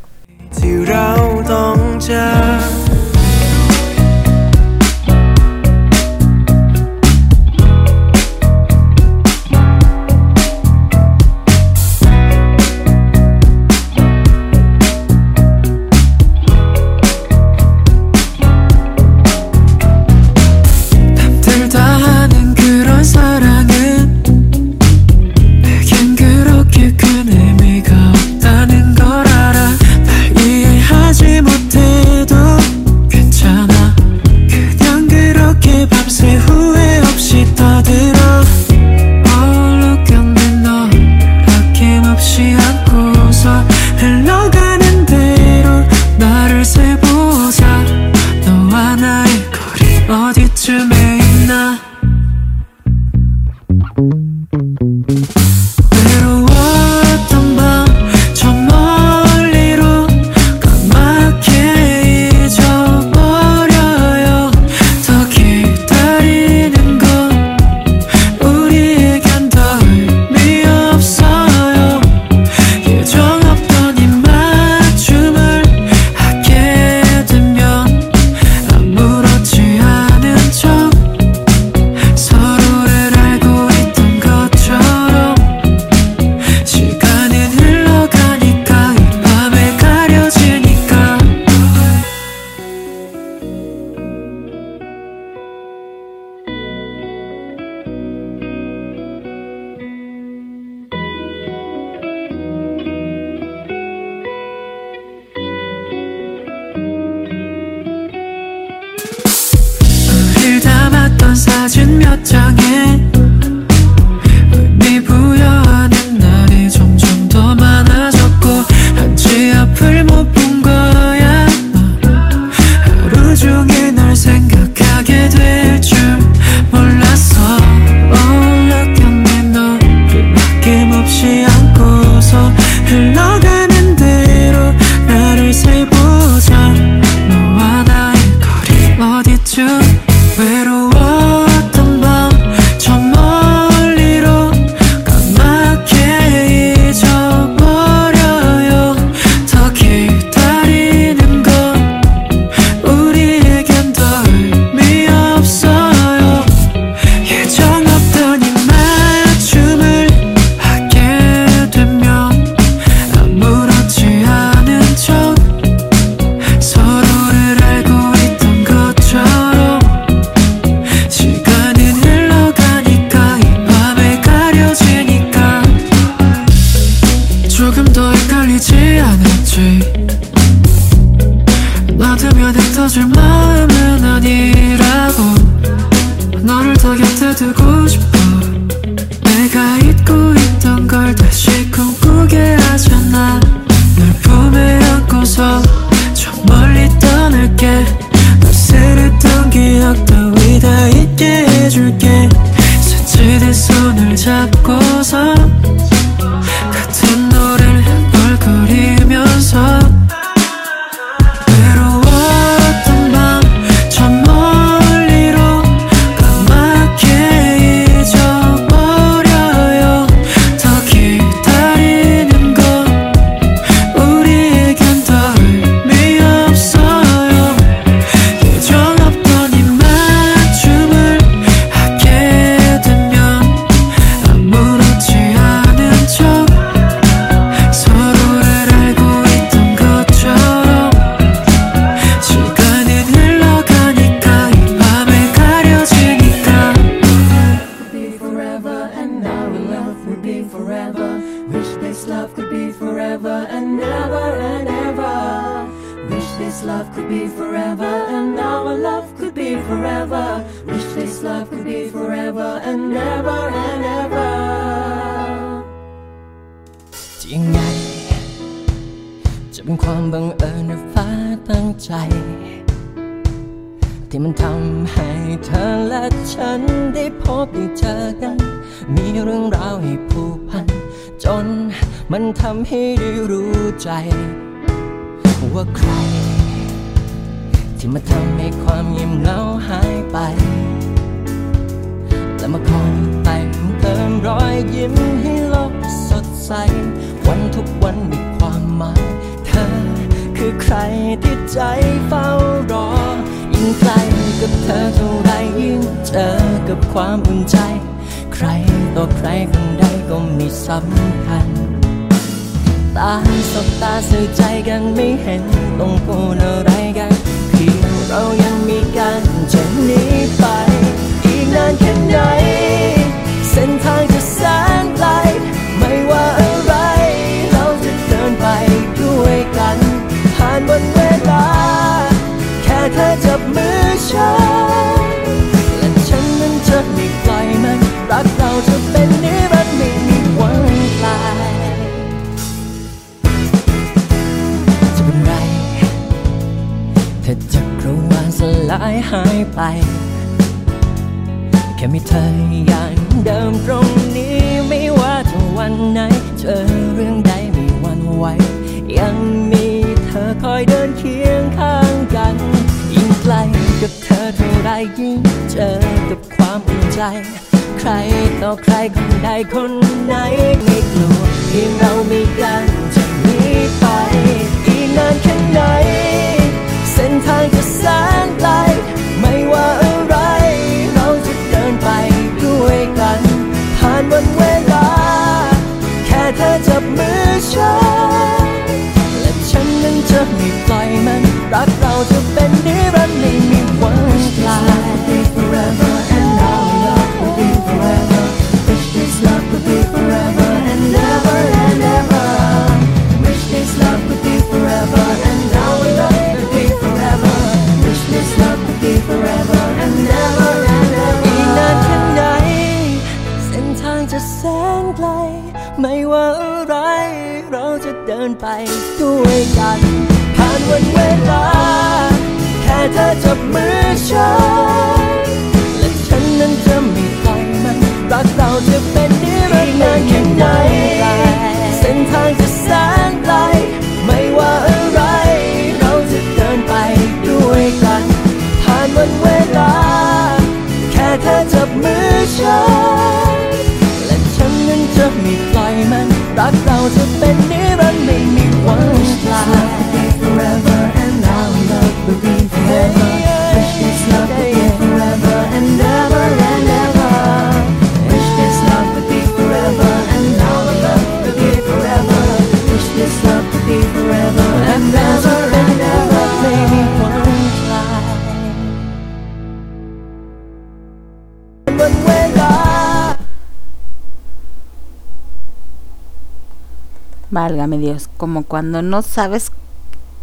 Válgame Dios, como cuando no sabes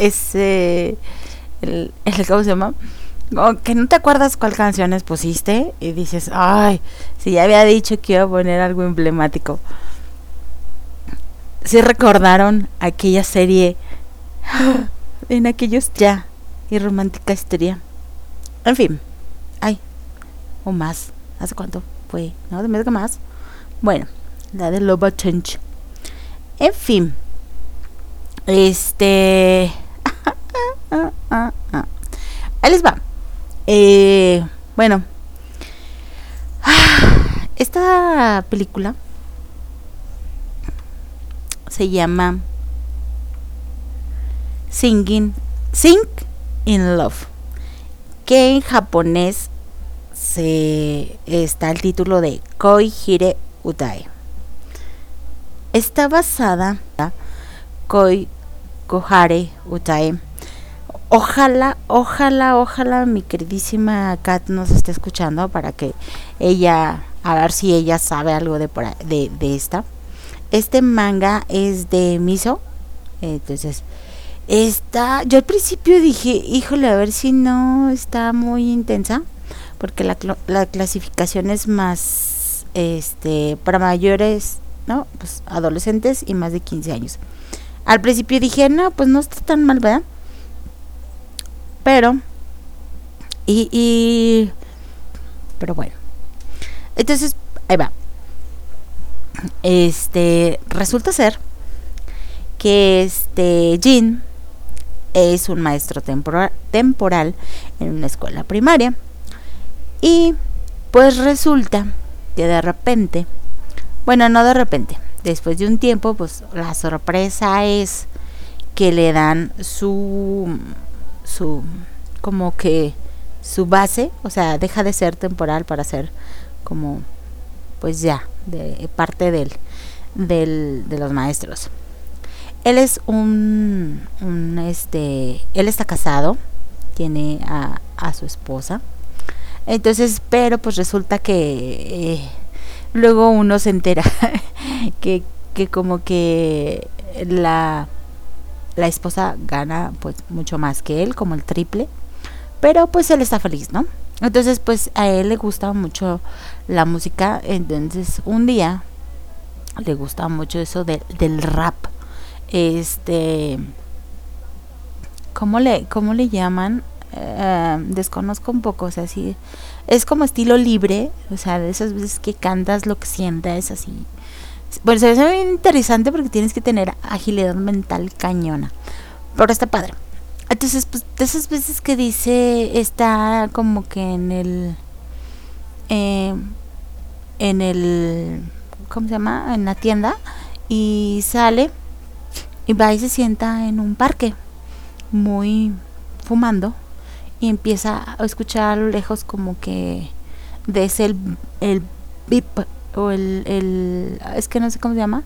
ese, el, el- ¿cómo se llama? Que no te acuerdas cuál canciones pusiste y dices, ay, si ya había dicho que iba a poner algo emblemático. Si recordaron aquella serie en aquellos ya y romántica historia. En fin, ay, o más. ¿Hace cuánto fue? ¿No? ¿De que más? Bueno, la de Lobo Change. En fin, este. Ahí les va. Eh, bueno, esta película se llama Singing Sing in Love, que en japonés se está el título de Koi Hire Utai. Está basada Koi Kohare Utai. Ojalá, ojalá, ojalá mi queridísima Kat nos esté escuchando para que ella, a ver si ella sabe algo de, de, de esta. Este manga es de Miso. Entonces, está. Yo al principio dije, híjole, a ver si no está muy intensa. Porque la, la clasificación es más. Este. Para mayores, ¿no? Pues adolescentes y más de 15 años. Al principio dije, no, pues no está tan mal, ¿verdad? Pero. Y. pero bueno. Entonces, ahí va. Este. Resulta ser que este Jin es un maestro tempora- temporal en una escuela primaria. Y pues resulta que de repente, bueno, no de repente, después de un tiempo, pues la sorpresa es que le dan su, su, como que su base, o sea, deja de ser temporal para ser como, pues ya, de parte del, del, de los maestros. Él es un, un, este, él está casado, tiene a, a su esposa. Entonces, pero pues resulta que eh, luego uno se entera que, que como que la, la esposa gana pues mucho más que él, como el triple. Pero pues él está feliz, ¿no? Entonces pues a él le gusta mucho la música. Entonces un día le gusta mucho eso de- del rap. Este... ¿Cómo le, cómo le llaman? Eh, desconozco un poco, o sea, sí, es como estilo libre, o sea, de esas veces que cantas lo que sientas, así. Bueno, se ve bien interesante porque tienes que tener agilidad mental cañona, pero está padre. Entonces, pues, de esas veces que dice, está como que en el, eh, en el, ¿cómo se llama? En la tienda y sale y va y se sienta en un parque, muy fumando y empieza a escuchar a lo lejos como que de ese el, el bip o el, el es que no sé cómo se llama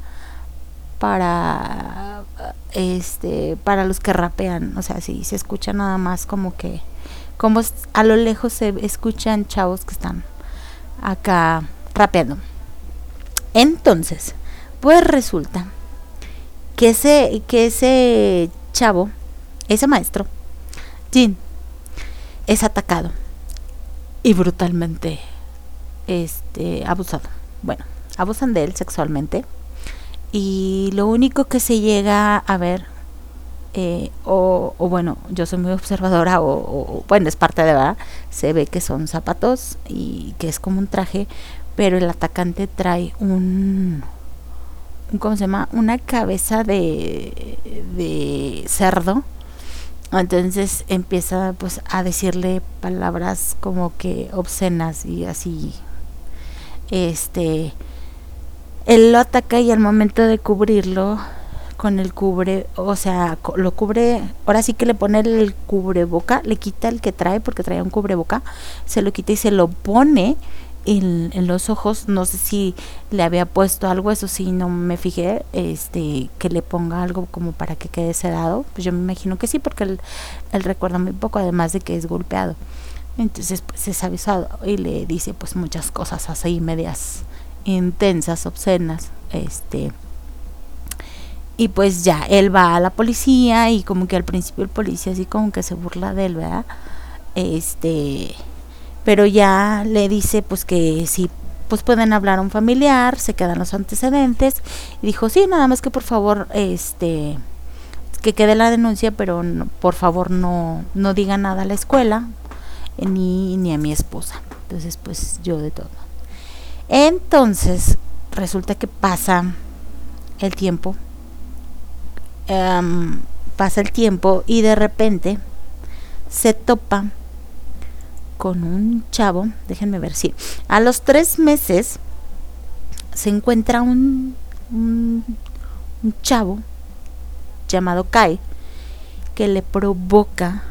para este para los que rapean o sea si se escucha nada más como que como a lo lejos se escuchan chavos que están acá rapeando. Entonces pues resulta que ese que ese chavo ese maestro Jin es atacado y brutalmente este abusado. Bueno, abusan de él sexualmente y lo único que se llega a ver eh, o, bueno, yo soy muy observadora o, bueno, es parte de verdad, se ve que son zapatos y que es como un traje, pero el atacante trae un, ¿cómo se llama? Una cabeza de cerdo entonces empieza pues a decirle palabras como que obscenas y así. Este él lo ataca y al momento de cubrirlo con el cubre, o sea, lo cubre, ahora sí que le pone el cubreboca, le quita el que trae porque traía un cubreboca, se lo quita y se lo pone en, los ojos, no sé si le había puesto algo, eso sí, no me fijé, este, que le ponga algo como para que quede sedado, pues yo me imagino que sí, porque él, él recuerda muy poco, además de que es golpeado. Entonces, pues es avisado y le dice pues muchas cosas así, medias intensas, obscenas, este... Y pues ya, él va a la policía y como que al principio el policía así como que se burla de él, ¿verdad? Este, pero ya le dice pues que si pues pueden hablar a un familiar, se quedan los antecedentes y dijo, "Sí, nada más que por favor, este que quede la denuncia, pero no- por favor no no diga nada a la escuela ni ni a mi esposa." Entonces, pues yo de todo. Entonces, resulta que pasa el tiempo em, pasa el tiempo y de repente se topa con un chavo, déjenme ver si a los tres meses se encuentra un, un, un chavo llamado Kai que le provoca,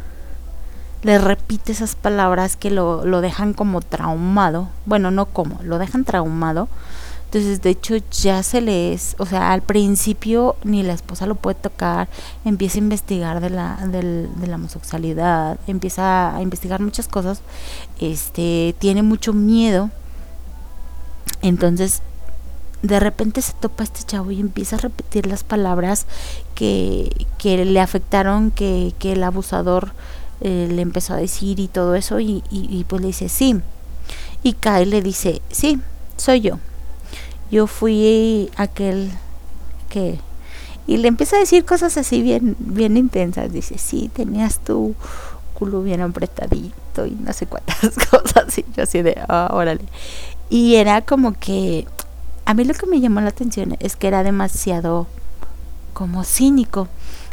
le repite esas palabras que lo, lo dejan como traumado, bueno, no como, lo dejan traumado. Entonces, de hecho, ya se les, o sea, al principio ni la esposa lo puede tocar, empieza a investigar de la, del- de la homosexualidad, empieza a investigar muchas cosas, este, tiene mucho miedo. Entonces, de repente se topa este chavo y empieza a repetir las palabras que, que le afectaron, que, que el abusador eh, le empezó a decir y todo eso, y, y, y pues le dice, sí. Y Kai le dice, sí, soy yo. Yo fui aquel que... Y le empieza a decir cosas así bien, bien intensas. Dice, sí, tenías tu culo bien apretadito y no sé cuántas cosas. Y yo así de, ah, órale. Y era como que... A mí lo que me llamó la atención es que era demasiado como cínico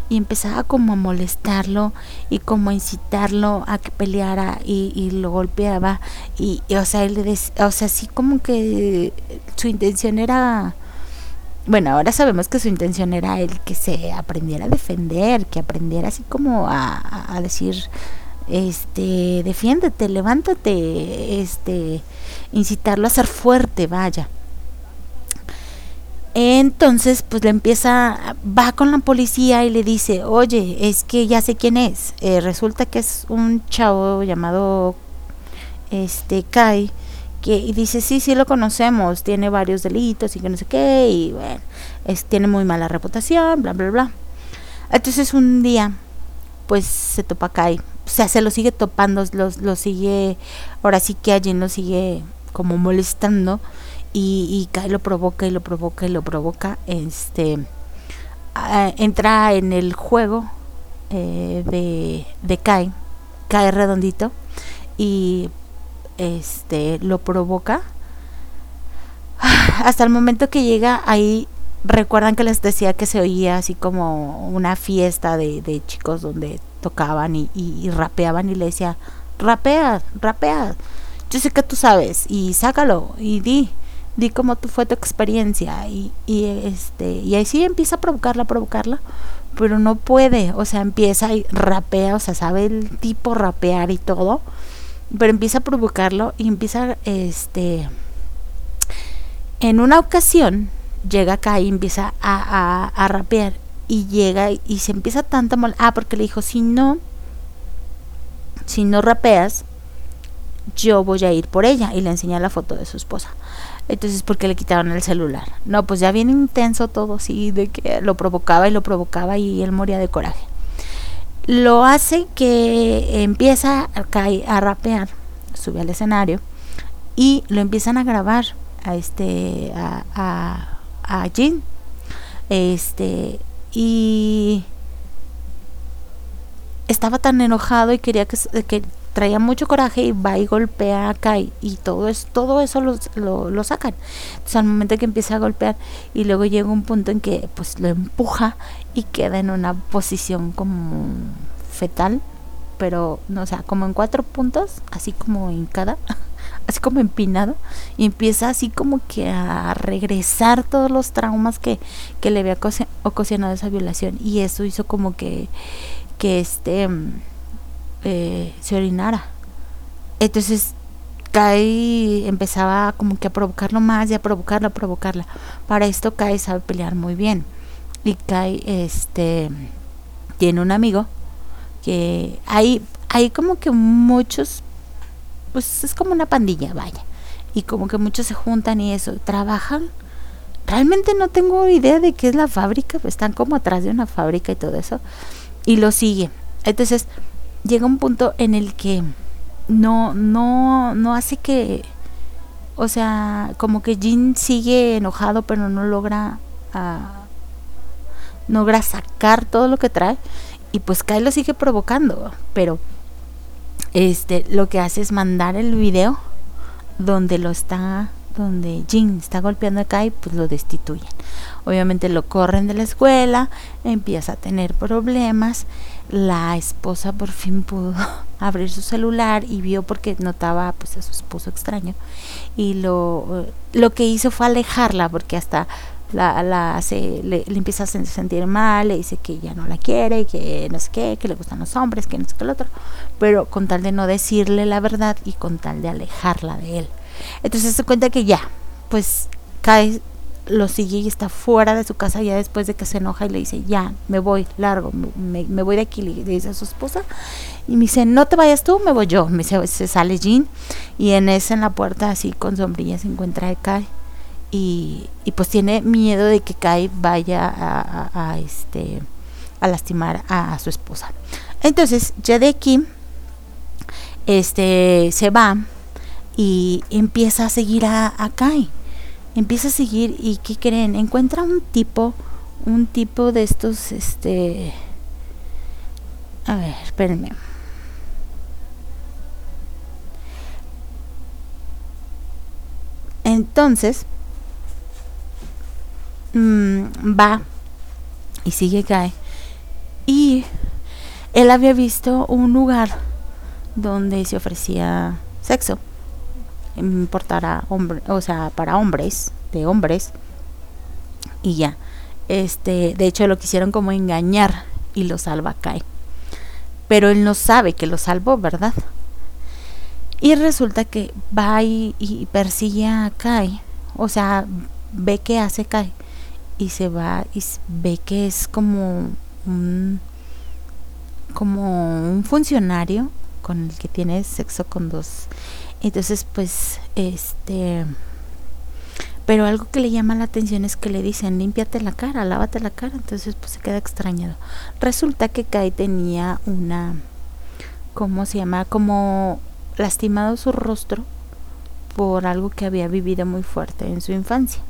y empezaba como a molestarlo y como a incitarlo a que peleara y, lo golpeaba y, o sea él o sea así como que su intención era bueno ahora sabemos que su intención era el que se aprendiera a defender que aprendiera así como a- a decir este defiéndete levántate este incitarlo a ser fuerte vaya entonces, pues le empieza, va con la policía y le dice, oye, es que ya sé quién es. Eh, resulta que es un chavo llamado este Kai, que dice, sí, sí lo conocemos, tiene varios delitos y que no sé qué, y bueno, es, tiene muy mala reputación, bla, bla, bla. Entonces un día, pues se topa Kai, o sea, se lo sigue topando, los, lo sigue, ahora sí que allí lo sigue como molestando y, y lo provoca y lo provoca y lo provoca. Este entra en el juego eh, de, de Kai, Kai redondito, y este lo provoca. Hasta el momento que llega ahí, recuerdan que les decía que se oía así como una fiesta de, de chicos donde tocaban y, y- y rapeaban y le decía, rapea, rapea, yo sé que tú sabes y sácalo y di di cómo fue tu experiencia y, y este y ahí sí empieza a provocarla provocarla pero no puede o sea empieza y rapea o sea sabe el tipo rapear y todo pero empieza a provocarlo y empieza este en una ocasión llega acá y empieza a, a, rapear y llega y, se empieza tanto mal ah porque le dijo si no si no rapeas yo voy a ir por ella y le enseña la foto de su esposa entonces, ¿por qué le quitaron el celular? No, pues ya bien intenso todo, sí, de que lo provocaba y lo provocaba y él moría de coraje. Lo hace que empieza a, a rapear, sube al escenario y lo empiezan a grabar a este, a, a, a. Este, y estaba tan enojado y quería que, que traía mucho coraje y va y golpea a Kai y todo es todo eso lo, lo, lo sacan. Entonces al momento que empieza a golpear y luego llega un punto en que pues lo empuja y queda en una posición como fetal pero no o sea como en cuatro puntos así como en cada así como empinado y empieza así como que a regresar todos los traumas que, que le había ocasi- ocasionado esa violación. Y eso hizo como que que este mm, eh, se orinara. Entonces Kai empezaba como que a provocarlo más y a provocarlo, a provocarla. Para esto Kai sabe pelear muy bien. Y Kai este tiene un amigo que hay, hay como que muchos, pues es como una pandilla, vaya. Y como que muchos se juntan y eso, trabajan. Realmente no tengo idea de qué es la fábrica, pues están como atrás de una fábrica y todo eso. Y lo sigue. Entonces, llega un punto en el que no, no, no hace que, o sea, como que Jin sigue enojado, pero no logra, no logra sacar todo lo que trae. Y pues Kai lo sigue provocando, pero este, lo que hace es mandar el video donde lo está donde Jin está golpeando a Kai, pues lo destituyen. Obviamente lo corren de la escuela, empieza a tener problemas. La esposa por fin pudo abrir su celular y vio porque notaba pues a su esposo extraño y lo, lo que hizo fue alejarla porque hasta la, la hace, le, le, empieza a sentir mal, le dice que ya no la quiere, que no sé qué, que le gustan los hombres, que no sé qué el otro, pero con tal de no decirle la verdad y con tal de alejarla de él. Entonces se cuenta que ya, pues cae, lo sigue y está fuera de su casa ya después de que se enoja y le dice, ya, me voy, largo, me, me voy de aquí, le dice a su esposa. Y me dice, no te vayas tú, me voy yo. Me dice, se sale Jean y en esa, en la puerta, así con sombrilla, se encuentra a Kai. Y, y, pues tiene miedo de que Kai vaya a, este a lastimar a, su esposa. Entonces, ya de aquí este se va y empieza a seguir a Kai. Empieza a seguir y ¿qué creen? Encuentra un tipo, un tipo de estos, este... A ver, espérenme. Entonces, mmm, va y sigue Kai. Y él había visto un lugar donde se ofrecía sexo importará hombre, o sea, para hombres, de hombres y ya. Este, de hecho lo quisieron como engañar y lo salva Kai. Pero él no sabe que lo salvó, ¿verdad? Y resulta que va y, y persigue a Kai, o sea, ve que hace Kai y se va y ve que es como un como un funcionario con el que tiene sexo con dos entonces, pues, este, pero algo que le llama la atención es que le dicen, límpiate la cara, lávate la cara, entonces pues se queda extrañado. Resulta que Kai tenía una, ¿cómo se llama? Como lastimado su rostro por algo que había vivido muy fuerte en su infancia.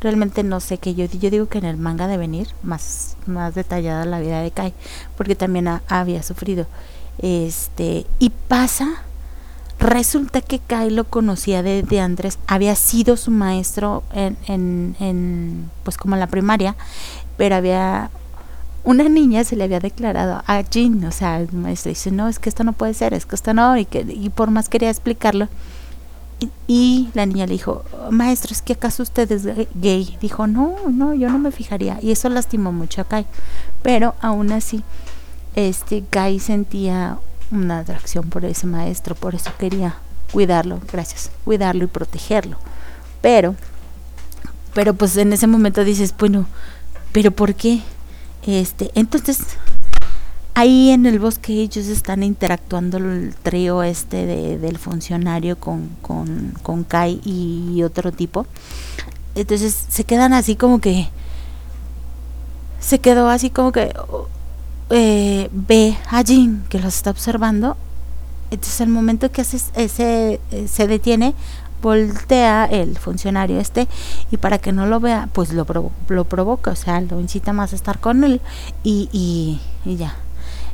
Realmente no sé qué yo, yo digo que en el manga de venir más, más detallada la vida de Kai, porque también había sufrido. Este, y pasa Resulta que Kai lo conocía de, Andrés, había sido su maestro en, en, en, pues como en la primaria, pero había una niña se le había declarado a Jean, o sea, el maestro dice, no, es que esto no puede ser, es que esto no, y, que, y por más quería explicarlo. Y, y, la niña le dijo, maestro, ¿es que acaso usted es gay? Dijo, no, no, yo no me fijaría. Y eso lastimó mucho a Kai. Pero aún así, este Kai sentía una atracción por ese maestro, por eso quería cuidarlo, gracias, cuidarlo y protegerlo. Pero, pero pues en ese momento dices, bueno, pero ¿por qué? Este, entonces, ahí en el bosque ellos están interactuando el trío este de, del funcionario con, con, con Kai y otro tipo. Entonces se quedan así como que se quedó así como que eh, ve a Jin que los está observando. Entonces, el momento que hace ese, eh, se detiene, voltea el funcionario este y para que no lo vea, pues lo, lo provoca, o sea, lo incita más a estar con él y, y, y ya.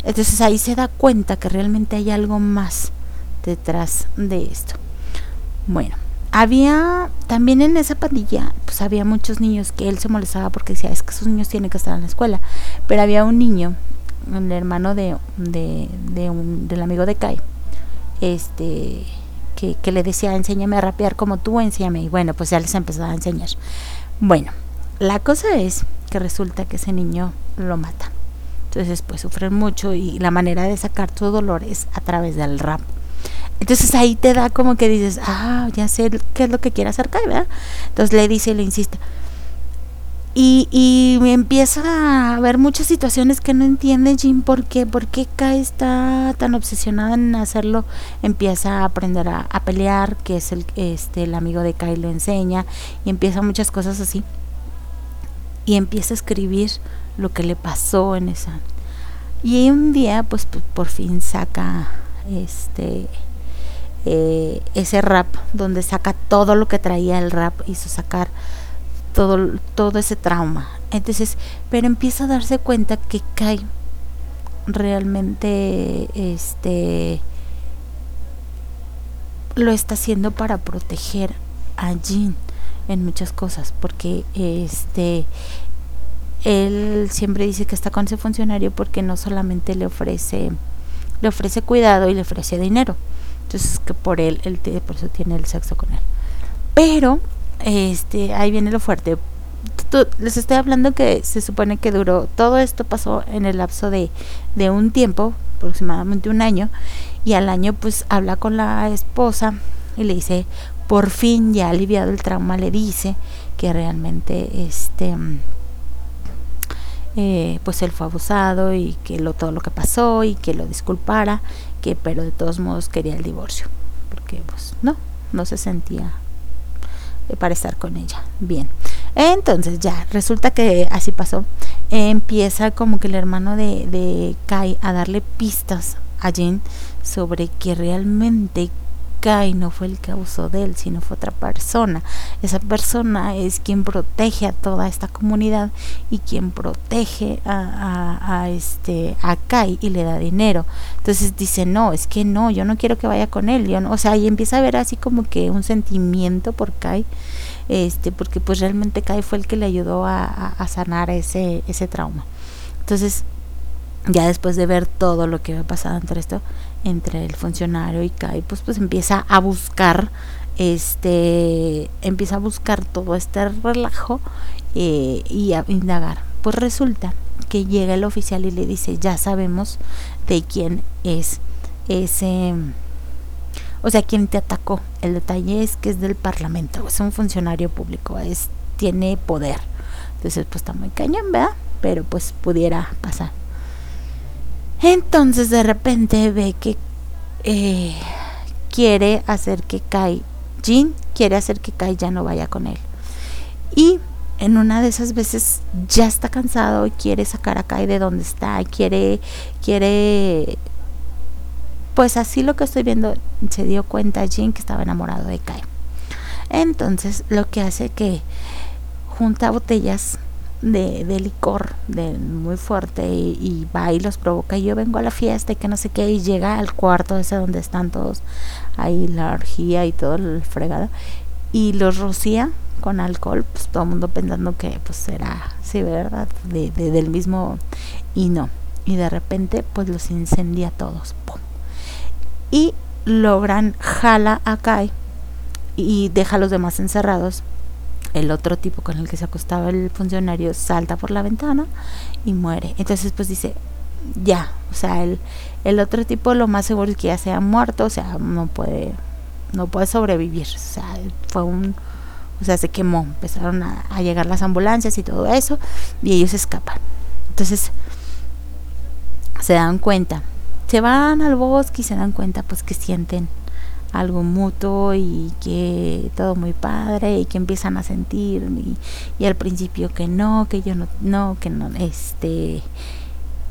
Entonces ahí se da cuenta que realmente hay algo más detrás de esto. Bueno, había también en esa pandilla, pues había muchos niños que él se molestaba porque decía, es que esos niños tienen que estar en la escuela. Pero había un niño el hermano de, de, un, del amigo de Kai, este, que, que, le decía, enséñame a rapear como tú, enséñame. Y bueno, pues ya les empezaba a enseñar. Bueno, la cosa es que resulta que ese niño lo mata. Entonces, pues sufren mucho y la manera de sacar tu dolor es a través del rap. Entonces ahí te da como que dices, ah, ya sé qué es lo que quiere hacer Kai, ¿verdad? Entonces le dice le insiste, y, y empieza a ver muchas situaciones que no entiende Jim por qué, por qué Kai está tan obsesionada en hacerlo. Empieza a aprender a, a, pelear, que es el, este, el amigo de Kai lo enseña, y empieza muchas cosas así. Y empieza a escribir lo que le pasó en esa. Y un día, pues por fin saca este eh, ese rap donde saca todo lo que traía el rap, hizo sacar todo, todo ese trauma. Entonces, pero empieza a darse cuenta que Kai realmente este lo está haciendo para proteger a Jin en muchas cosas porque este él siempre dice que está con ese funcionario porque no solamente le ofrece le ofrece cuidado y le ofrece dinero entonces que por él él por eso tiene el sexo con él pero este ahí viene lo fuerte. Les estoy hablando que se supone que duró todo esto pasó en el lapso de, de un tiempo aproximadamente un año y al año pues habla con la esposa y le dice por fin ya aliviado el trauma le dice que realmente este eh, pues él fue abusado y que lo todo lo que pasó y que lo disculpara que pero de todos modos quería el divorcio porque pues no no se sentía para estar con ella. Bien. Entonces ya resulta que así pasó. Empieza como que el hermano de, de Kai a darle pistas a Jin sobre que realmente Kai no fue el abusó de él, sino fue otra persona. Esa persona es quien protege a toda esta comunidad y quien protege a, este a Kai y le da dinero. Entonces dice, no, es que no, yo no quiero que vaya con él. Yo o sea, y empieza a ver así como que un sentimiento por Kai, este, porque pues realmente Kai fue el que le ayudó a, a sanar ese, ese trauma. Entonces, ya después de ver todo lo que había pasado entre esto, entre el funcionario y Kai, pues, pues empieza a buscar, este, empieza a buscar todo este relajo eh, y a indagar. Pues resulta que llega el oficial y le dice, ya sabemos de quién es ese, o sea, quién te atacó. El detalle es que es del parlamento, es un funcionario público, es, tiene poder. Entonces, pues está muy cañón, ¿verdad? Pero pues pudiera pasar. Entonces de repente ve que eh, quiere hacer que Kai, Jin quiere hacer que Kai ya no vaya con él. Y en una de esas veces ya está cansado y quiere sacar a Kai de donde está, quiere, quiere, pues así lo que estoy viendo, se dio cuenta Jin que estaba enamorado de Kai. Entonces lo que hace que junta botellas de, de licor de muy fuerte y, va y los provoca y yo vengo a la fiesta y que no sé qué y llega al cuarto ese donde están todos ahí la orgía y todo el fregado y los rocía con alcohol pues todo el mundo pensando que pues será sí verdad de, del mismo y no. Y de repente pues los incendia todos y logran jala a Kai y deja a los demás encerrados el otro tipo con el que se acostaba el funcionario salta por la ventana y muere. Entonces pues dice, ya, o sea, el, el otro tipo lo más seguro es que ya se ha muerto, o sea, no puede, no puede sobrevivir. O sea, fue un, o sea, se quemó, empezaron a, a llegar las ambulancias y todo eso, y ellos escapan. Entonces, se dan cuenta, se van al bosque y se dan cuenta pues que sienten algo mutuo y que todo muy padre y que empiezan a sentir y, al principio que no, que yo no, no, que no, este,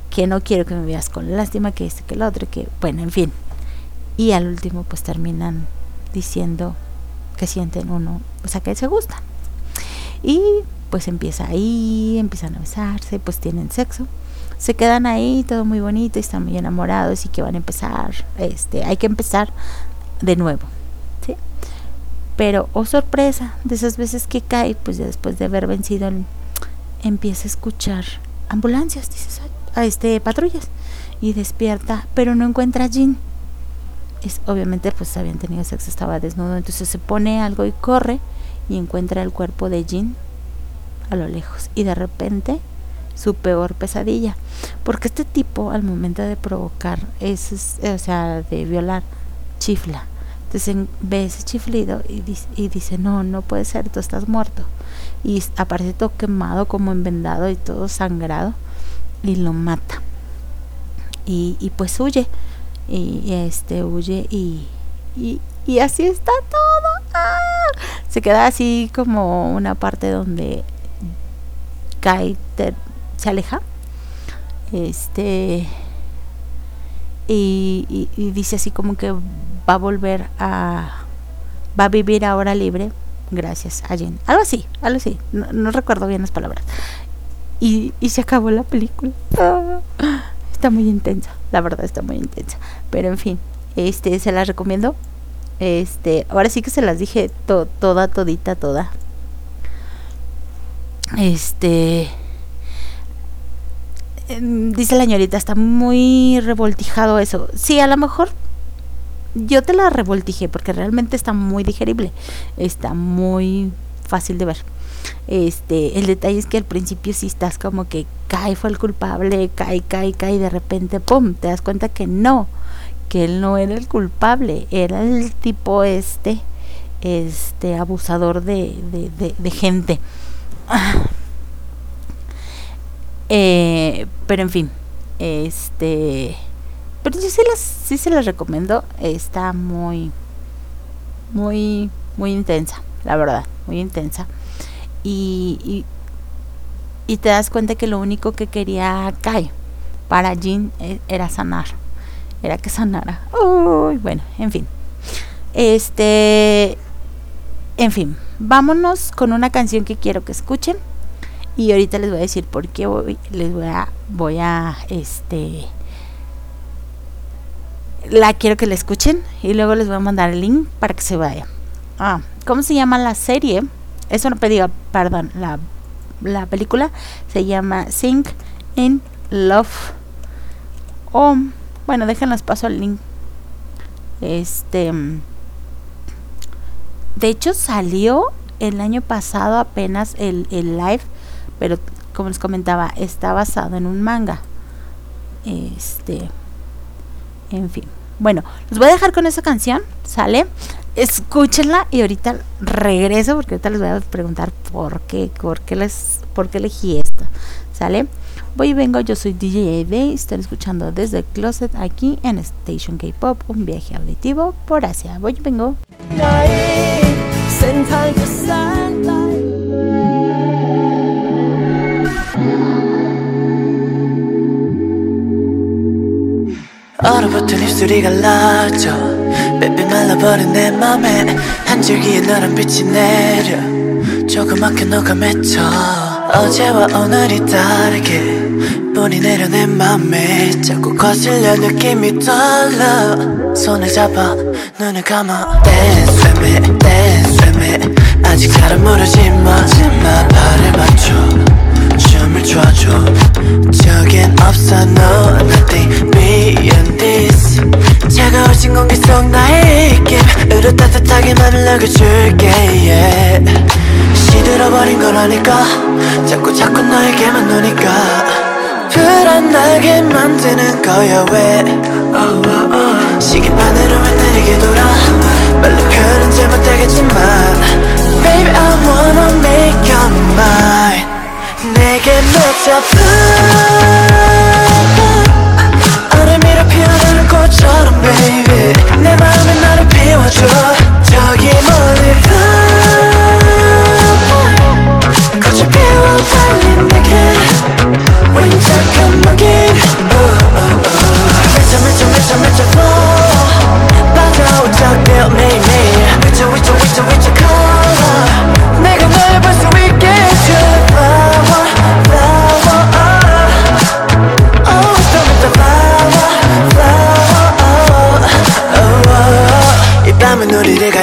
que no quiero que me veas con lástima, que este, que el otro, que, bueno, en fin. Y al último pues terminan diciendo que sienten uno, o sea, que se gustan. Y pues empieza ahí, empiezan a besarse, pues tienen sexo se quedan ahí todo muy bonito y están muy enamorados y que van a empezar este hay que empezar de nuevo. ¿sí? Pero, oh sorpresa, de esas veces que cae, pues ya después de haber vencido, empieza a escuchar ambulancias, dices, a este patrullas, y despierta, pero no encuentra a Jean. Es, obviamente, pues habían tenido sexo, estaba desnudo, entonces se pone algo y corre y encuentra el cuerpo de Jean a lo lejos. Y de repente, su peor pesadilla. Porque este tipo, al momento de provocar, es, o sea, de violar, chifla. Entonces ve ese chiflido y dice, y dice, no, no puede ser, tú estás muerto. Y aparece todo quemado, como envendado y todo sangrado, y lo mata. Y, pues huye, y, este huye y, y, y, así está todo. ¡Ah! Se queda así como una parte donde cae, se aleja. Este y, y, dice así como que va a volver a va a vivir ahora libre gracias a Jin. Algo así, algo así. No, no recuerdo bien las palabras. Y, y se acabó la película. Ah, está muy intensa, la verdad está muy intensa. Pero en fin, este se las recomiendo. Este, ahora sí que se las dije to- toda, todita, toda. Este. em, Dice la señorita, está muy revoltijado eso. Sí, a lo mejor yo te la revoltijé porque realmente está muy digerible. Está muy fácil de ver. Este, el detalle es que al principio sí estás como que cae fue el culpable, cae, cae, cae y de repente pum, te das cuenta que no, que él no era el culpable, era el tipo este, este abusador de, de, de- de gente. Eh, pero en fin, este, pero yo sí las, sí se las recomiendo, está muy, muy, muy intensa, la verdad, muy intensa. Y, y, te das cuenta que lo único que quería Kai para Jin eh, era sanar, era que sanara. Uy, bueno, en fin. Este, en fin, vámonos con una canción que quiero que escuchen. Y ahorita les voy a decir por qué voy, les voy a, voy a, este, la quiero que la escuchen y luego les voy a mandar el link para que se vaya. Ah, ¿cómo se llama la serie? Eso no pedía, perdón, la, la película se llama Sing in Love. O, bueno, déjenlos paso el link. Este, de hecho salió el año pasado apenas el, el live, pero como les comentaba, está basado en un manga. Este, en fin. Bueno, los voy a dejar con esa canción, ¿sale? Escúchenla y ahorita regreso porque ahorita les voy a preguntar por qué, por qué les, por qué elegí esta, ¿sale? Voy y vengo, yo soy DJ Day, están escuchando desde el closet aquí en Station K-Pop, un viaje auditivo por Asia. Voy y vengo. 얼어붙은 입술이 갈라져. 빽빽 말라버린 내 맘에 한 줄기의 너란 빛이 내려. 조그맣게 너가 맺혀. 어제와 오늘이 다르게 뿌리 내려 내 맘에. 자꾸 거슬려 느낌이 달라 손을 잡아 눈을 감아. Dance with me, dance with me. 아직 잘 무너지 마지막 발을 맞춰 춤을 춰줘. 저긴 없어 no nothing beyond this. 차가워진 공기 속 나의 입김. 으로 따뜻하게 맘을 녹여줄게 yeah. 시들어버린 거라니까. 자꾸 자꾸 너에게만 노니까. 불안하게 만드는 거야 왜? Oh, oh, oh. 시계바늘을 왜 느리게 돌아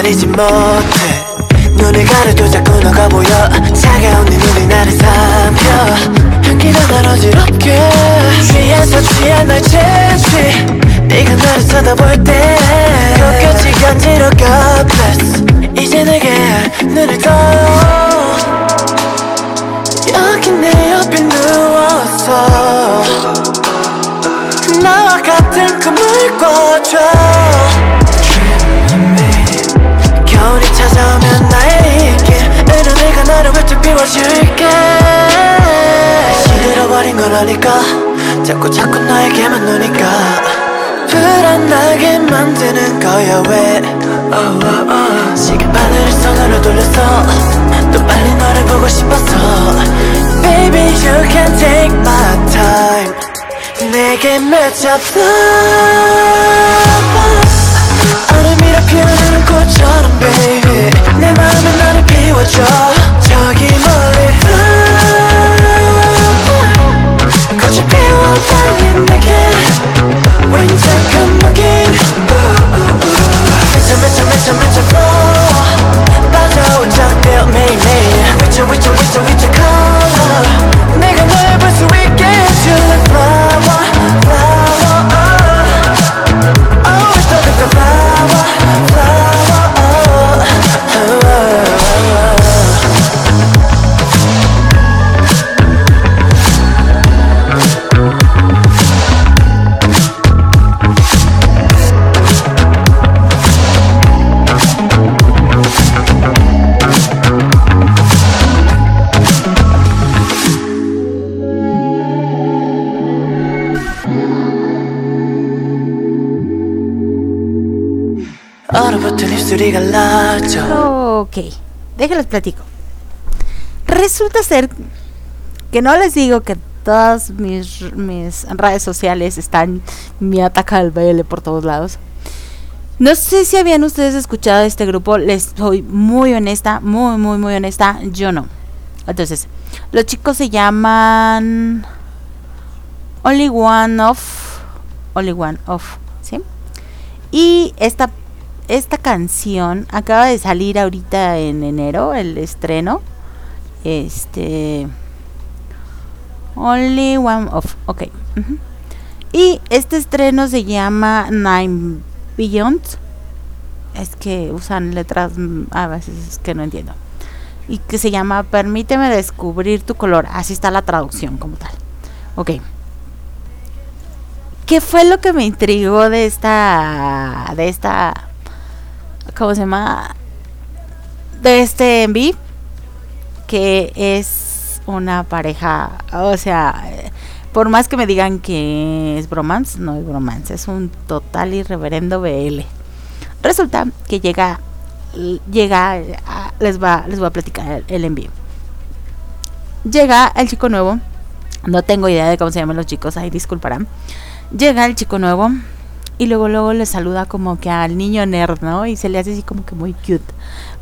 아니지 뭐. 자꾸 자꾸 너에게만 노니까 불안하게 만드는 거야 왜? Oh, oh, oh. 시계바늘을 손으로 돌려서 또 빨리 너를 보고 싶어서. Baby you can take my time. 내게 맺어 Ok, déjenles platico. Resulta ser que no les digo que todas mis, redes sociales están mi ataca al baile por todos lados. No sé si habían ustedes escuchado este grupo, les soy muy honesta, muy, muy, muy honesta, yo no. Entonces, los chicos se llaman Only One of, Only One of, ¿sí? Y esta, esta canción acaba de salir ahorita en enero, el estreno. Este. Only One of. Ok. Y este estreno se llama Nine Beyond. Es que usan letras mm, a veces que no entiendo. Y que se llama Permíteme descubrir tu color. Así está la traducción como tal. Ok. ¿Qué fue lo que me intrigó de esta. de esta. ¿Cómo se llama? De este enví? Que es una pareja. O sea. Por más que me digan que es bromance, no es bromance, es un total y reverendo BL. Resulta que llega, llega, les va, les voy a platicar el, el envío. Llega el chico nuevo, no tengo idea de cómo se llaman los chicos, ahí disculparán. Llega el chico nuevo y luego luego le saluda como que al niño nerd, ¿no? Y se le hace así como que muy cute.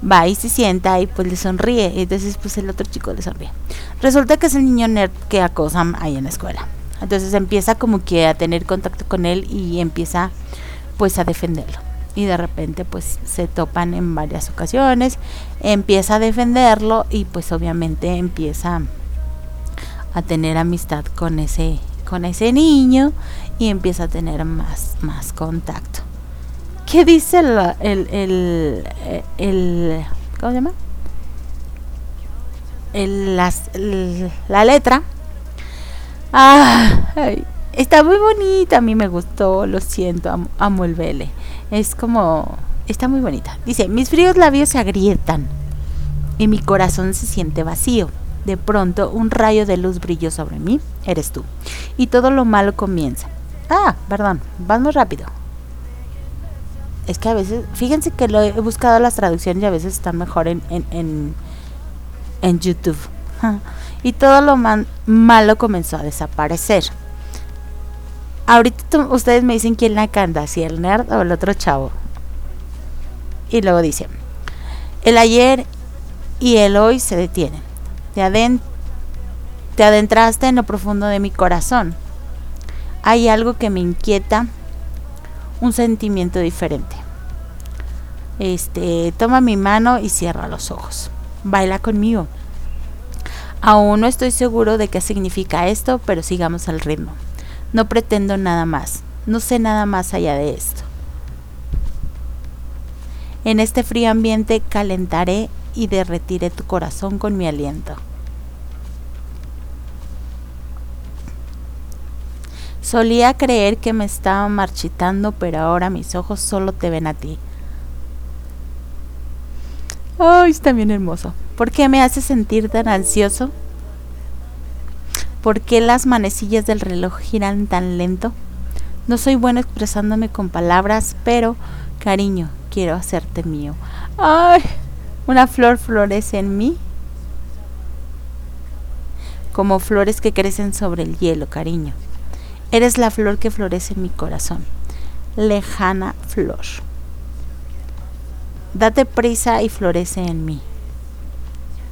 Va y se sienta y pues le sonríe. Y entonces pues el otro chico le sonríe. Resulta que es el niño nerd que acosan ahí en la escuela. Entonces empieza como que a tener contacto con él y empieza pues a defenderlo. Y de repente pues se topan en varias ocasiones. Empieza a defenderlo y pues obviamente empieza a tener amistad con ese con ese niño y empieza a tener más más contacto. ¿Qué dice el, el, el ¿cómo se llama? Las- la letra. Ah, está muy bonita, a mí me gustó, lo siento, am- amo el vele. Es como, está muy bonita. Dice, mis fríos labios se agrietan y mi corazón se siente vacío. De pronto un rayo de luz brilló sobre mí, eres tú. Y todo lo malo comienza. Ah, perdón, vas muy rápido. Es que a veces, fíjense que lo he buscado las traducciones y a veces están mejor en, en, en, en YouTube. y todo lo man- malo comenzó a desaparecer. Ahorita ustedes me dicen quién la canta, si el nerd o el otro chavo. Y luego dice, el ayer y el hoy se detienen. Te, te adentraste en lo profundo de mi corazón. Hay algo que me inquieta, un sentimiento diferente. Este, toma mi mano y cierra los ojos. Baila conmigo. Aún no estoy seguro de qué significa esto, pero sigamos el ritmo. No pretendo nada más. No sé nada más allá de esto. En este frío ambiente calentaré y derretiré tu corazón con mi aliento. Solía creer que me estaba marchitando, pero ahora mis ojos solo te ven a ti. Ay, está bien hermoso. ¿Por qué me hace sentir tan ansioso? ¿Por qué las manecillas del reloj giran tan lento? No soy bueno expresándome con palabras, pero cariño, quiero hacerte mío. Ay, una flor florece en mí. Como flores que crecen sobre el hielo, cariño. Eres la flor que florece en mi corazón. Lejana flor. Date prisa y florece en mí.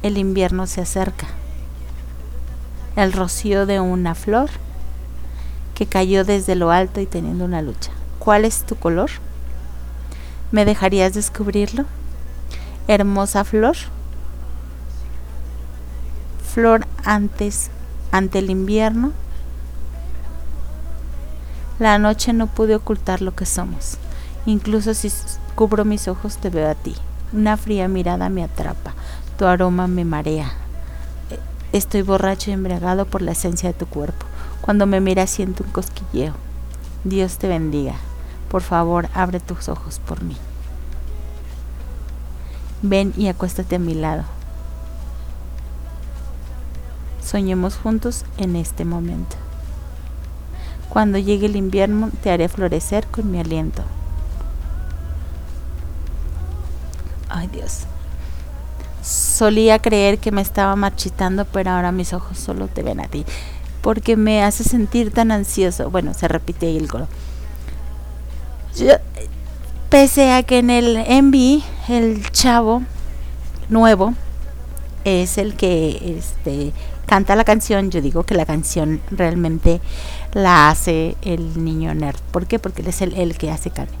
el invierno se acerca. El rocío de una flor que cayó desde lo alto y teniendo una lucha. ¿Cuál es tu color? ¿Me dejarías descubrirlo? Hermosa flor. Flor antes ante el invierno. La noche no pude ocultar lo que somos. Incluso si cubro mis ojos te veo a ti. Una fría mirada me atrapa. Tu aroma me marea. E, estoy borracho y embriagado por la esencia de tu cuerpo. Cuando me miras siento un cosquilleo. Dios te bendiga. Por favor, abre tus ojos por mí. Ven y acuéstate a mi lado. Soñemos juntos en este momento. Cuando llegue el invierno te haré florecer con mi aliento. Ay Dios. Solía creer que me estaba marchitando, pero ahora mis ojos solo te ven a ti. Porque me hace sentir tan ansioso. Bueno, se repite el coro. pese a que en el Envy, el chavo nuevo es el que este, canta la canción, yo digo que la canción realmente la hace el niño nerd. ¿Por qué? Porque él es el, el que hace cambio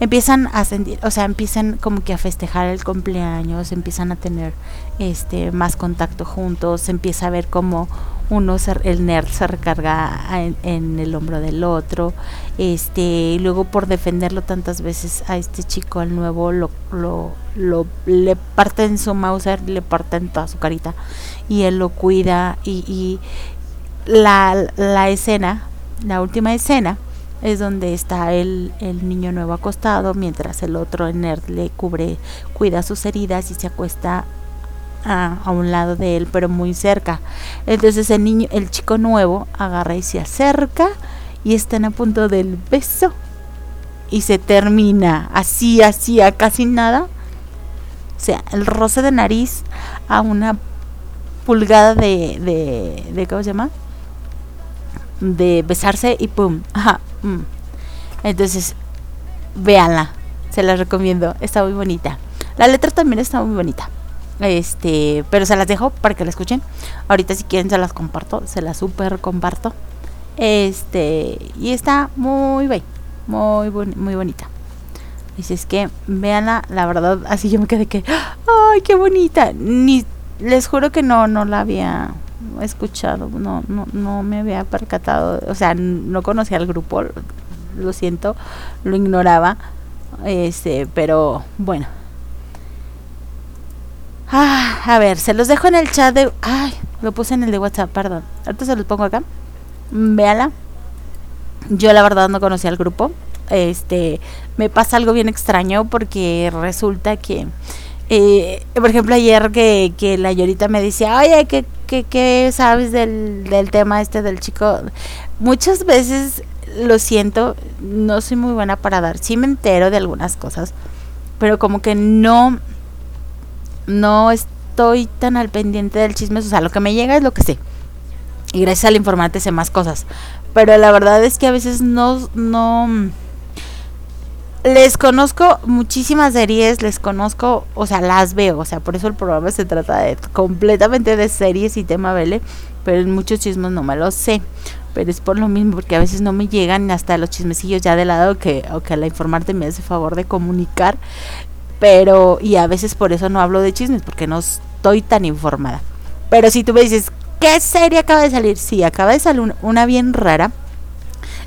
empiezan a sentir, o sea, empiezan como que a festejar el cumpleaños, empiezan a tener este más contacto juntos, se empieza a ver como uno el nerd se recarga en, el hombro del otro, este, y luego por defenderlo tantas veces a este chico al nuevo lo, lo, lo le parten su Mauser, le parten toda su carita y él lo cuida y, la, la escena, la última escena es donde está el, el niño nuevo acostado, mientras el otro en nerd le cubre, cuida sus heridas y se acuesta a, a, un lado de él, pero muy cerca. Entonces el niño, el chico nuevo agarra y se acerca y están a punto del beso y se termina así, así, a casi nada. O sea, el roce de nariz a una pulgada de, de, de ¿cómo se llama? De besarse y pum, ajá, Mm. Entonces, véanla, se la recomiendo, está muy bonita. La letra también está muy bonita. Este, pero se las dejo para que la escuchen. Ahorita si quieren se las comparto, se las super comparto. Este, y está muy bien, muy muy bonita. Dice es que véanla, la verdad, así yo me quedé que ay, qué bonita. Ni les juro que no no la había escuchado, no, no, no me había percatado, o sea, no conocía al grupo, lo siento, lo ignoraba, este, pero bueno. Ah, a ver, se los dejo en el chat de, ay, lo puse en el de WhatsApp, perdón. Ahorita se los pongo acá. Véala. Yo la verdad no conocía al grupo. Este, me pasa algo bien extraño porque resulta que eh, por ejemplo, ayer que, que la Llorita me decía, oye, ¿qué, qué, qué sabes del, del tema este del chico? Muchas veces lo siento, no soy muy buena para dar, sí me entero de algunas cosas, pero como que no, no estoy tan al pendiente del chisme, o sea, lo que me llega es lo que sé. Y gracias al informante sé más cosas. Pero la verdad es que a veces no, no, les conozco muchísimas series, les conozco, o sea, las veo, o sea, por eso el programa se trata de completamente de series y tema Vele, pero en muchos chismes no me lo sé, pero es por lo mismo, porque a veces no me llegan hasta los chismecillos ya de lado que, o que la informarte me hace favor de comunicar, pero, y a veces por eso no hablo de chismes, porque no estoy tan informada. Pero si tú me dices, ¿qué serie acaba de salir? Sí, acaba de salir una bien rara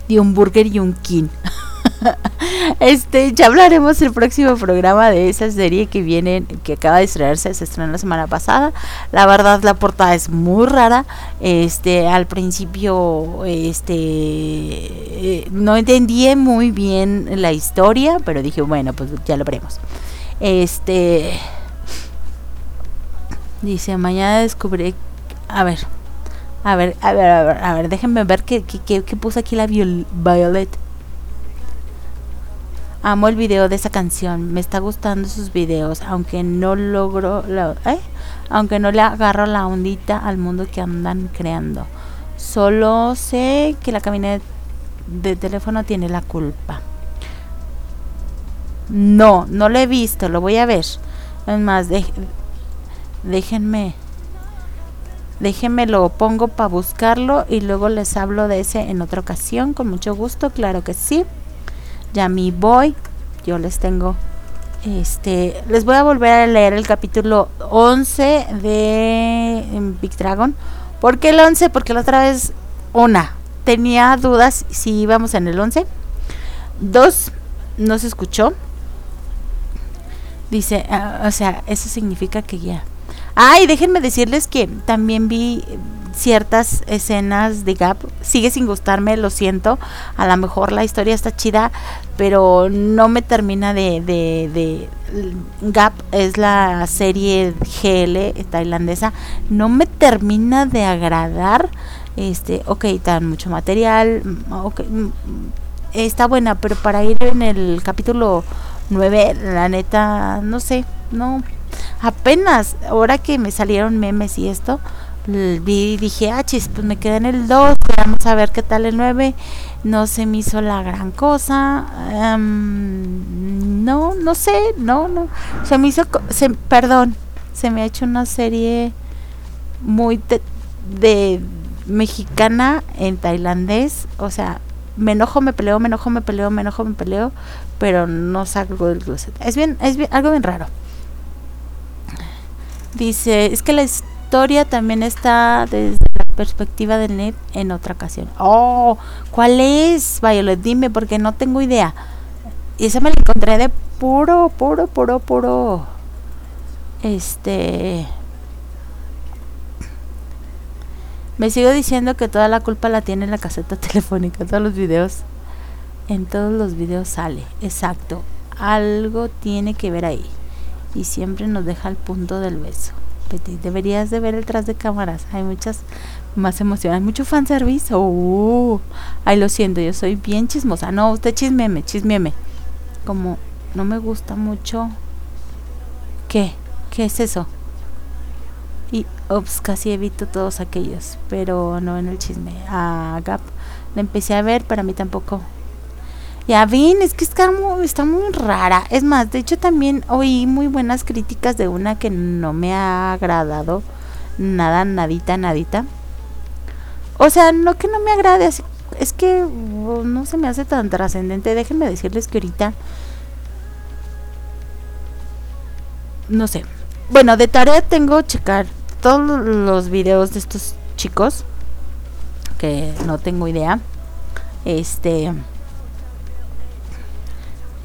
de un burger y un king. este, ya hablaremos el próximo programa de esa serie que viene, que acaba de estrenarse, se estrenó la semana pasada. La verdad, la portada es muy rara. Este, al principio, este, eh, no entendí muy bien la historia, pero dije, bueno, pues ya lo veremos. Este, dice, mañana descubrí, a ver, a ver, a ver, a ver, déjenme ver qué, qué, qué, puso aquí la Violet. Amo el video de esa canción, me está gustando sus videos, aunque no logro, la, ¿eh? aunque no le agarro la ondita al mundo que andan creando. Solo sé que la cabina de, teléfono tiene la culpa. No, no lo he visto, lo voy a ver. Es más, déjenme Déjenme lo pongo para buscarlo y luego les hablo de ese en otra ocasión, con mucho gusto, claro que sí. Ya mi voy, yo les tengo este, les voy a volver a leer el capítulo 11 de Big Dragon. ¿Por qué el 11? Porque la otra vez, una, tenía dudas si íbamos en el 11. Dos, no se escuchó. Dice, ah, o sea, eso significa que ya. Ay, déjenme decirles que también vi ciertas escenas de Gap. Sigue sin gustarme, lo siento. A lo mejor la historia está chida, pero no me termina de, de, de Gap es la serie GL tailandesa. No me termina de agradar. Este, ok, tan mucho material. mm, ok, mm, está buena, pero para ir en el capítulo 9, la neta, no sé, no. Apenas, ahora que me salieron memes y esto, vi dije, ah, chis, pues me quedé en el 2, vamos a ver qué tal el 9. No se me hizo la gran cosa. em, no, no sé, no, no. Se me hizo, se, perdón, se me ha hecho una serie muy de, de mexicana en tailandés. O sea, me enojo, me peleo, me enojo, me peleo, me enojo, me peleo, pero no salgo del closet. Es bien, es bien, algo bien raro. Dice, es que la historia también está desde la perspectiva de Ned en otra ocasión. Oh, ¿cuál es? Violet, dime, porque no tengo idea. Y esa me la encontré de puro, puro, puro, puro. Este. Me sigo diciendo que toda la culpa la tiene la caseta telefónica. Todos los videos. En todos los videos sale. Exacto. Algo tiene que ver ahí. Y siempre nos deja el punto del beso. Deberías de ver el tras de cámaras. Hay muchas más emociones. Mucho fanservice. Uh, ay, lo siento, yo soy bien chismosa. No, usted chismeme, chismeme. Como no me gusta mucho. ¿Qué? ¿Qué es eso? Y ups, casi evito todos aquellos, pero no en el chisme. A Gap la empecé a ver, pero a mí tampoco. Ya ven, es que está muy, está muy rara. Es más, de hecho también oí muy buenas críticas de una que no me ha agradado. Nada, nadita, nadita. O sea, no que no me agrade, es que uh, no se me hace tan trascendente. Déjenme decirles que ahorita... No sé. Bueno, de tarea tengo checar todos los videos de estos chicos. Que no tengo idea. Este...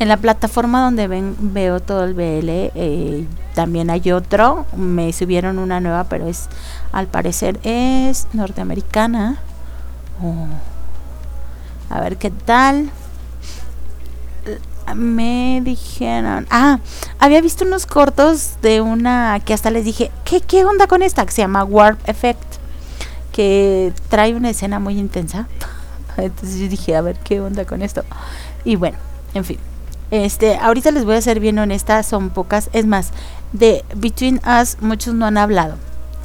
En la plataforma donde ven, veo todo el BL, eh, también hay otro. Me subieron una nueva, pero es, al parecer, es norteamericana. Oh. A ver qué tal. Me dijeron. Ah, había visto unos cortos de una que hasta les dije, ¿qué, qué onda con esta? Que se llama Warp Effect. Que trae una escena muy intensa. Entonces yo dije, a ver qué onda con esto. Y bueno, en fin. Este, ahorita les voy a ser bien honesta, son pocas. Es más, de Between Us muchos no han hablado.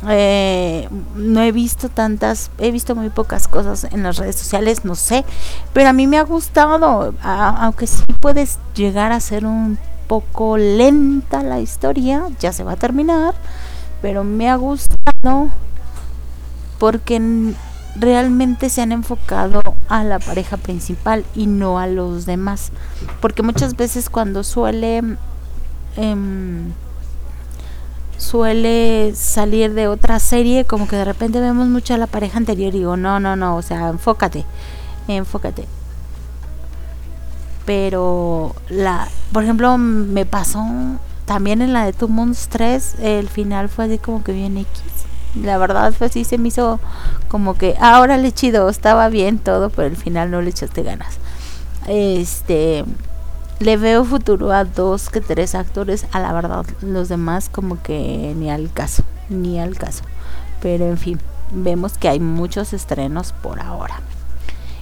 Eh, no he visto tantas, he visto muy pocas cosas en las redes sociales, no sé, pero a mí me ha gustado, aunque sí puedes llegar a ser un poco lenta la historia, ya se va a terminar, pero me ha gustado porque realmente se han enfocado a la pareja principal y no a los demás. Porque muchas veces cuando suele em, suele salir de otra serie, como que de repente vemos mucho a la pareja anterior y digo, no, no, no, o sea, enfócate, enfócate. Pero la, por ejemplo, me pasó también en la de Two Moons 3, el final fue así como que bien X. La verdad fue así, se me hizo como que, ahora le chido, estaba bien todo, pero al final no le echaste ganas. Este, le veo futuro a dos que tres actores, a la verdad, los demás como que ni al caso, ni al caso. Pero en fin, vemos que hay muchos estrenos por ahora.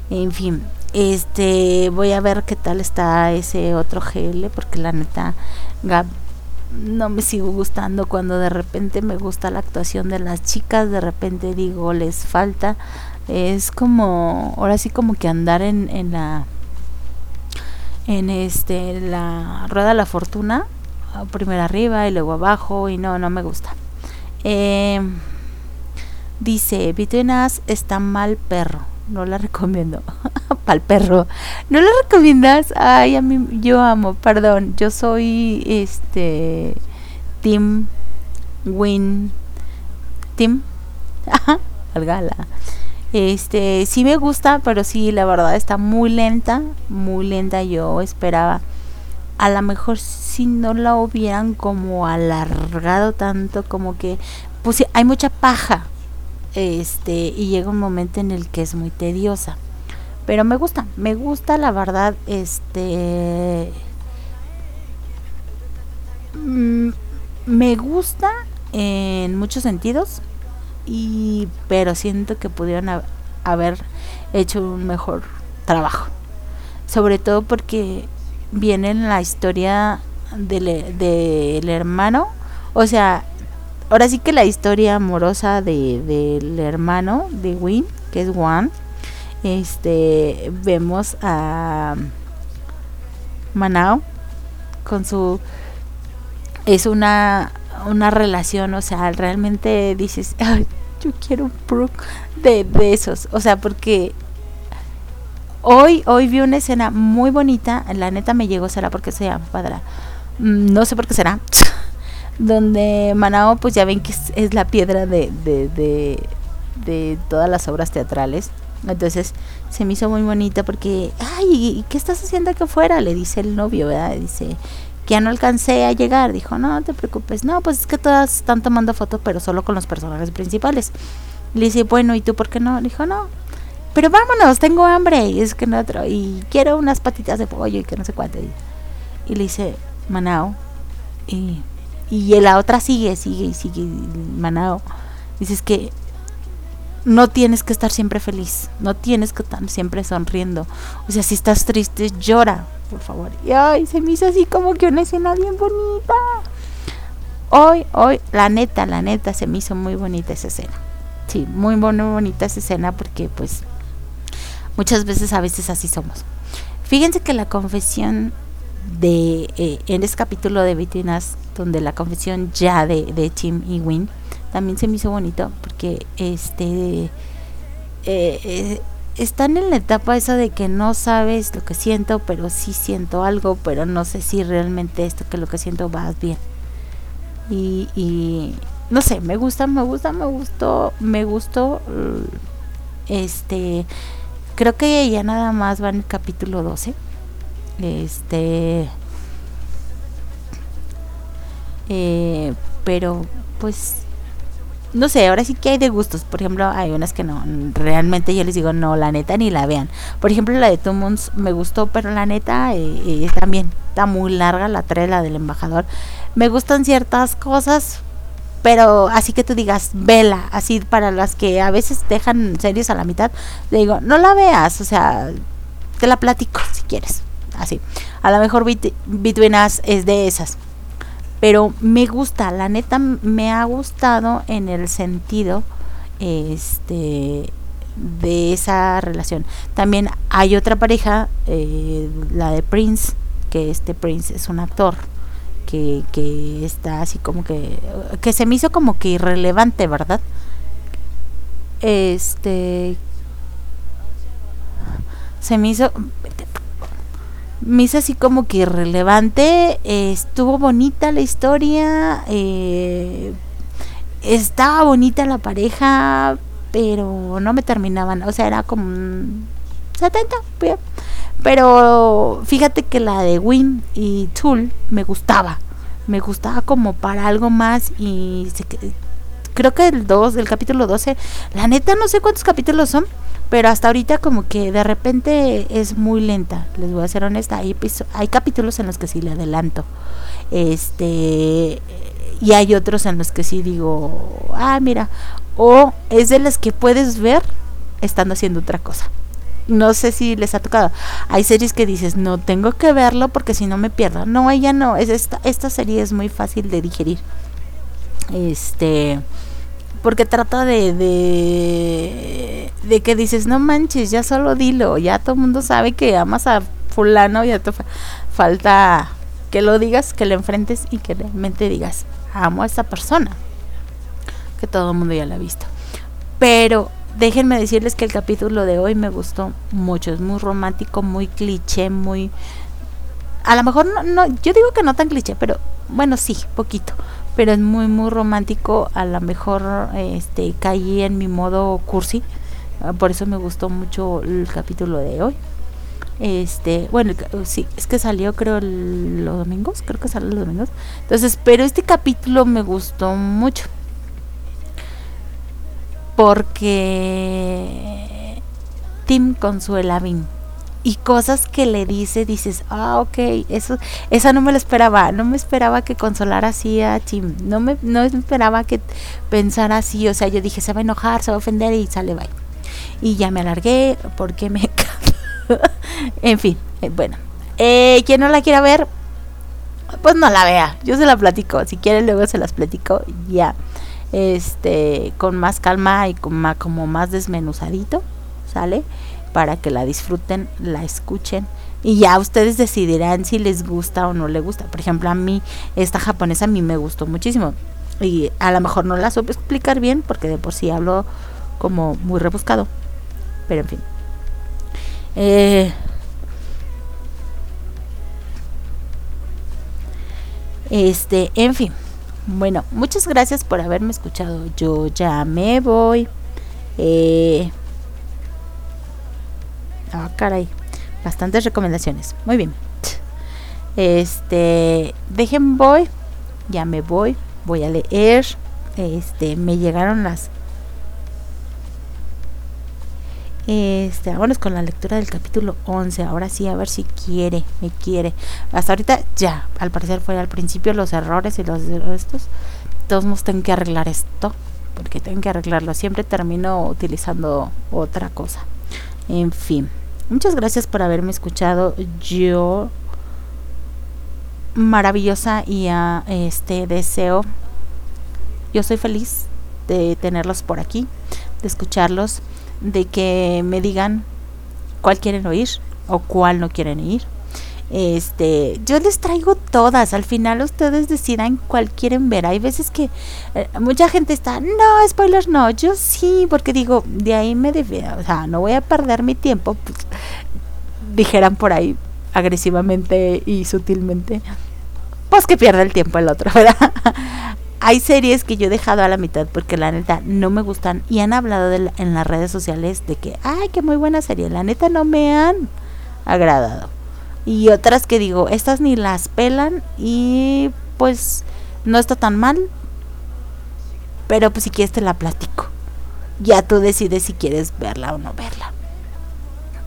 En fin, este voy a ver qué tal está ese otro GL porque la neta Gab no me sigo gustando cuando de repente me gusta la actuación de las chicas, de repente digo les falta. Es como, ahora sí como que andar en, en la en este la rueda de la fortuna, primero arriba y luego abajo y no, no me gusta. Eh, Dice, Between está mal perro. No la recomiendo. Pal perro. ¿No la recomiendas? Ay, a mí yo amo, perdón. Yo soy este Team Win Team. Ajá, al gala. Este, sí me gusta, pero sí, la verdad está muy lenta, muy lenta. Yo esperaba, a lo mejor si no la hubieran como alargado tanto, como que, pues hay mucha paja, este, y llega un momento en el que es muy tediosa. Pero me gusta, me gusta la verdad, este, mm, me gusta en muchos sentidos y pero siento que pudieron ha- haber hecho un mejor trabajo. Sobre todo porque viene en la historia del, del hermano o sea ahora sí que la historia amorosa de, del hermano de Win que es Juan este vemos a Manao con su es una una relación, o sea, realmente dices, "Ay, yo quiero un Brooke de, de esos, o sea, porque hoy hoy vi una escena muy bonita, la neta me llegó, será porque se llama padra, Mm, no sé por qué será, donde Manao, pues ya ven que es, la piedra de, de, de todas las obras teatrales, entonces se me hizo muy bonita porque, ay, ¿y ¿qué estás haciendo aquí afuera? Le dice el novio, ¿verdad? Dice, que ya no alcancé a llegar. Dijo, no, te preocupes. No, pues es que todas están tomando fotos, pero solo con los personajes principales. Le dice, bueno, ¿y tú por qué no? Dijo, no. Pero vámonos, tengo hambre. Y es que no otro. Y quiero unas patitas de pollo y que no sé cuánto. Y, y le dice, Manao. Y, y la otra sigue, sigue y sigue. Manao. Dices que no tienes que estar siempre feliz, no tienes que estar siempre sonriendo. O sea, si estás triste, llora, por favor. Y ay, se me hizo así como que una escena bien bonita. Hoy, hoy, la neta, la neta, se me hizo muy bonita esa escena. Sí, muy, muy bonita esa escena porque pues muchas veces, a veces así somos. Fíjense que la confesión de, eh, en este capítulo de Us, donde la confesión ya de, de Tim y Win, también se me hizo bonito porque este eh, eh, están en la etapa esa de que no sabes lo que siento, pero sí siento algo, pero no sé si realmente esto que lo que siento va bien. Y, y no sé, me gusta, me gusta, me gustó, me gustó. mm, Este, creo que ya nada más va en el capítulo 12. Este, eh, pero pues no sé, ahora sí que hay de gustos. Por ejemplo, hay unas que no, realmente yo les digo, no, la neta ni la vean. Por ejemplo, la de Two me gustó, pero la neta eh, eh, también está muy larga, la trae la del embajador. Me gustan ciertas cosas, pero así que tú digas, vela, así para las que a veces dejan series a la mitad, le digo, no la veas, o sea, te la platico si quieres, así. A lo mejor Bet- Between es de esas pero me gusta, la neta me ha gustado en el sentido este de esa relación. También hay otra pareja, eh, la de Prince, que este Prince es un actor que, que está así como que que se me hizo como que irrelevante, ¿verdad? Este se me hizo me hizo así como que irrelevante. estuvo bonita la historia. eh, estaba bonita la pareja. Pero no me terminaban. O sea, era como un 70. bien. Pero fíjate que la de Win y Tool me gustaba. Me gustaba como para algo más. Y se creo que el 2, el capítulo 12. La neta no sé cuántos capítulos son. Pero hasta ahorita como que de repente es muy lenta, les voy a ser honesta. Hay, hay capítulos en los que sí le adelanto. Este y hay otros en los que sí digo, ah, mira, o es de las que puedes ver estando haciendo otra cosa. No sé si les ha tocado. Hay series que dices, no tengo que verlo porque si no me pierdo. No, ella no. Es esta, esta serie es muy fácil de digerir. Este porque trata de, de que dices no manches ya solo dilo ya todo el mundo sabe que amas a fulano ya te fa- falta que lo digas que lo enfrentes y que realmente digas amo a esta persona que todo el mundo ya la ha visto Pero déjenme decirles que el capítulo de hoy me gustó mucho. Es muy romántico, muy cliché, muy... A lo mejor no, no, yo digo que no tan cliché, pero bueno, sí, poquito. Pero es muy, muy romántico. A lo mejor este, caí en mi modo cursi. Ah, Por eso me gustó mucho el capítulo de hoy. Este, bueno, sí, es que salió creo los domingos, creo que salió los domingos. Entonces, pero este capítulo me gustó mucho. Porque Tim consuela Vin. Y cosas que le dice, dices, ah, ok, eso, esa no me lo esperaba, no me esperaba que consolara así a Tim, no me, no esperaba que pensara así, o sea, yo dije, se va a enojar, se va a ofender y sale, bye. Y ya me alargué porque me en fin, eh, bueno. Eh, quien no la quiera ver, pues no la vea. Yo se la platico. Si quieren, luego se las platico ya. Este, con más calma y con ma- como más desmenuzadito, ¿sale? Para que la disfruten, la escuchen. Y ya ustedes decidirán si les gusta o no les gusta. Por ejemplo, a mí, esta japonesa a mí me gustó muchísimo. Y a lo mejor no la supe explicar bien, porque de por sí hablo como muy rebuscado. Pero en fin. Eh, este, en fin. Bueno, muchas gracias por haberme escuchado. Yo ya me voy. Eh, ah, caray. Bastantes recomendaciones. Muy bien. Este, dejen voy. Ya me voy. Voy a leer. Este, me llegaron las este, vámonos con la lectura del capítulo 11. Ahora sí, a ver si quiere, me quiere. Hasta ahorita ya, al parecer fue al principio los errores y los estos. Todos modos tengo que arreglar esto, porque tengo que arreglarlo. Siempre termino utilizando otra cosa. En fin, muchas gracias por haberme escuchado. Yo maravillosa y ah, este deseo. Yo soy feliz de tenerlos por aquí, de escucharlos de que me digan cuál quieren oír o cuál no quieren oír. Este, yo les traigo todas, al final ustedes decidan cuál quieren ver. Hay veces que eh, mucha gente está, no, spoilers no, yo sí, porque digo, de ahí me debe, o sea, no voy a perder mi tiempo, pues, dijeran por ahí agresivamente y sutilmente, pues que pierda el tiempo el otro, ¿verdad? hay series que yo he dejado a la mitad porque la neta no me gustan y han hablado de la- en las redes sociales de que, ay, qué muy buena serie. La neta no me han agradado. Y otras que digo, estas ni las pelan y pues no está tan mal. Pero pues si quieres te la platico. Ya tú decides si quieres verla o no verla.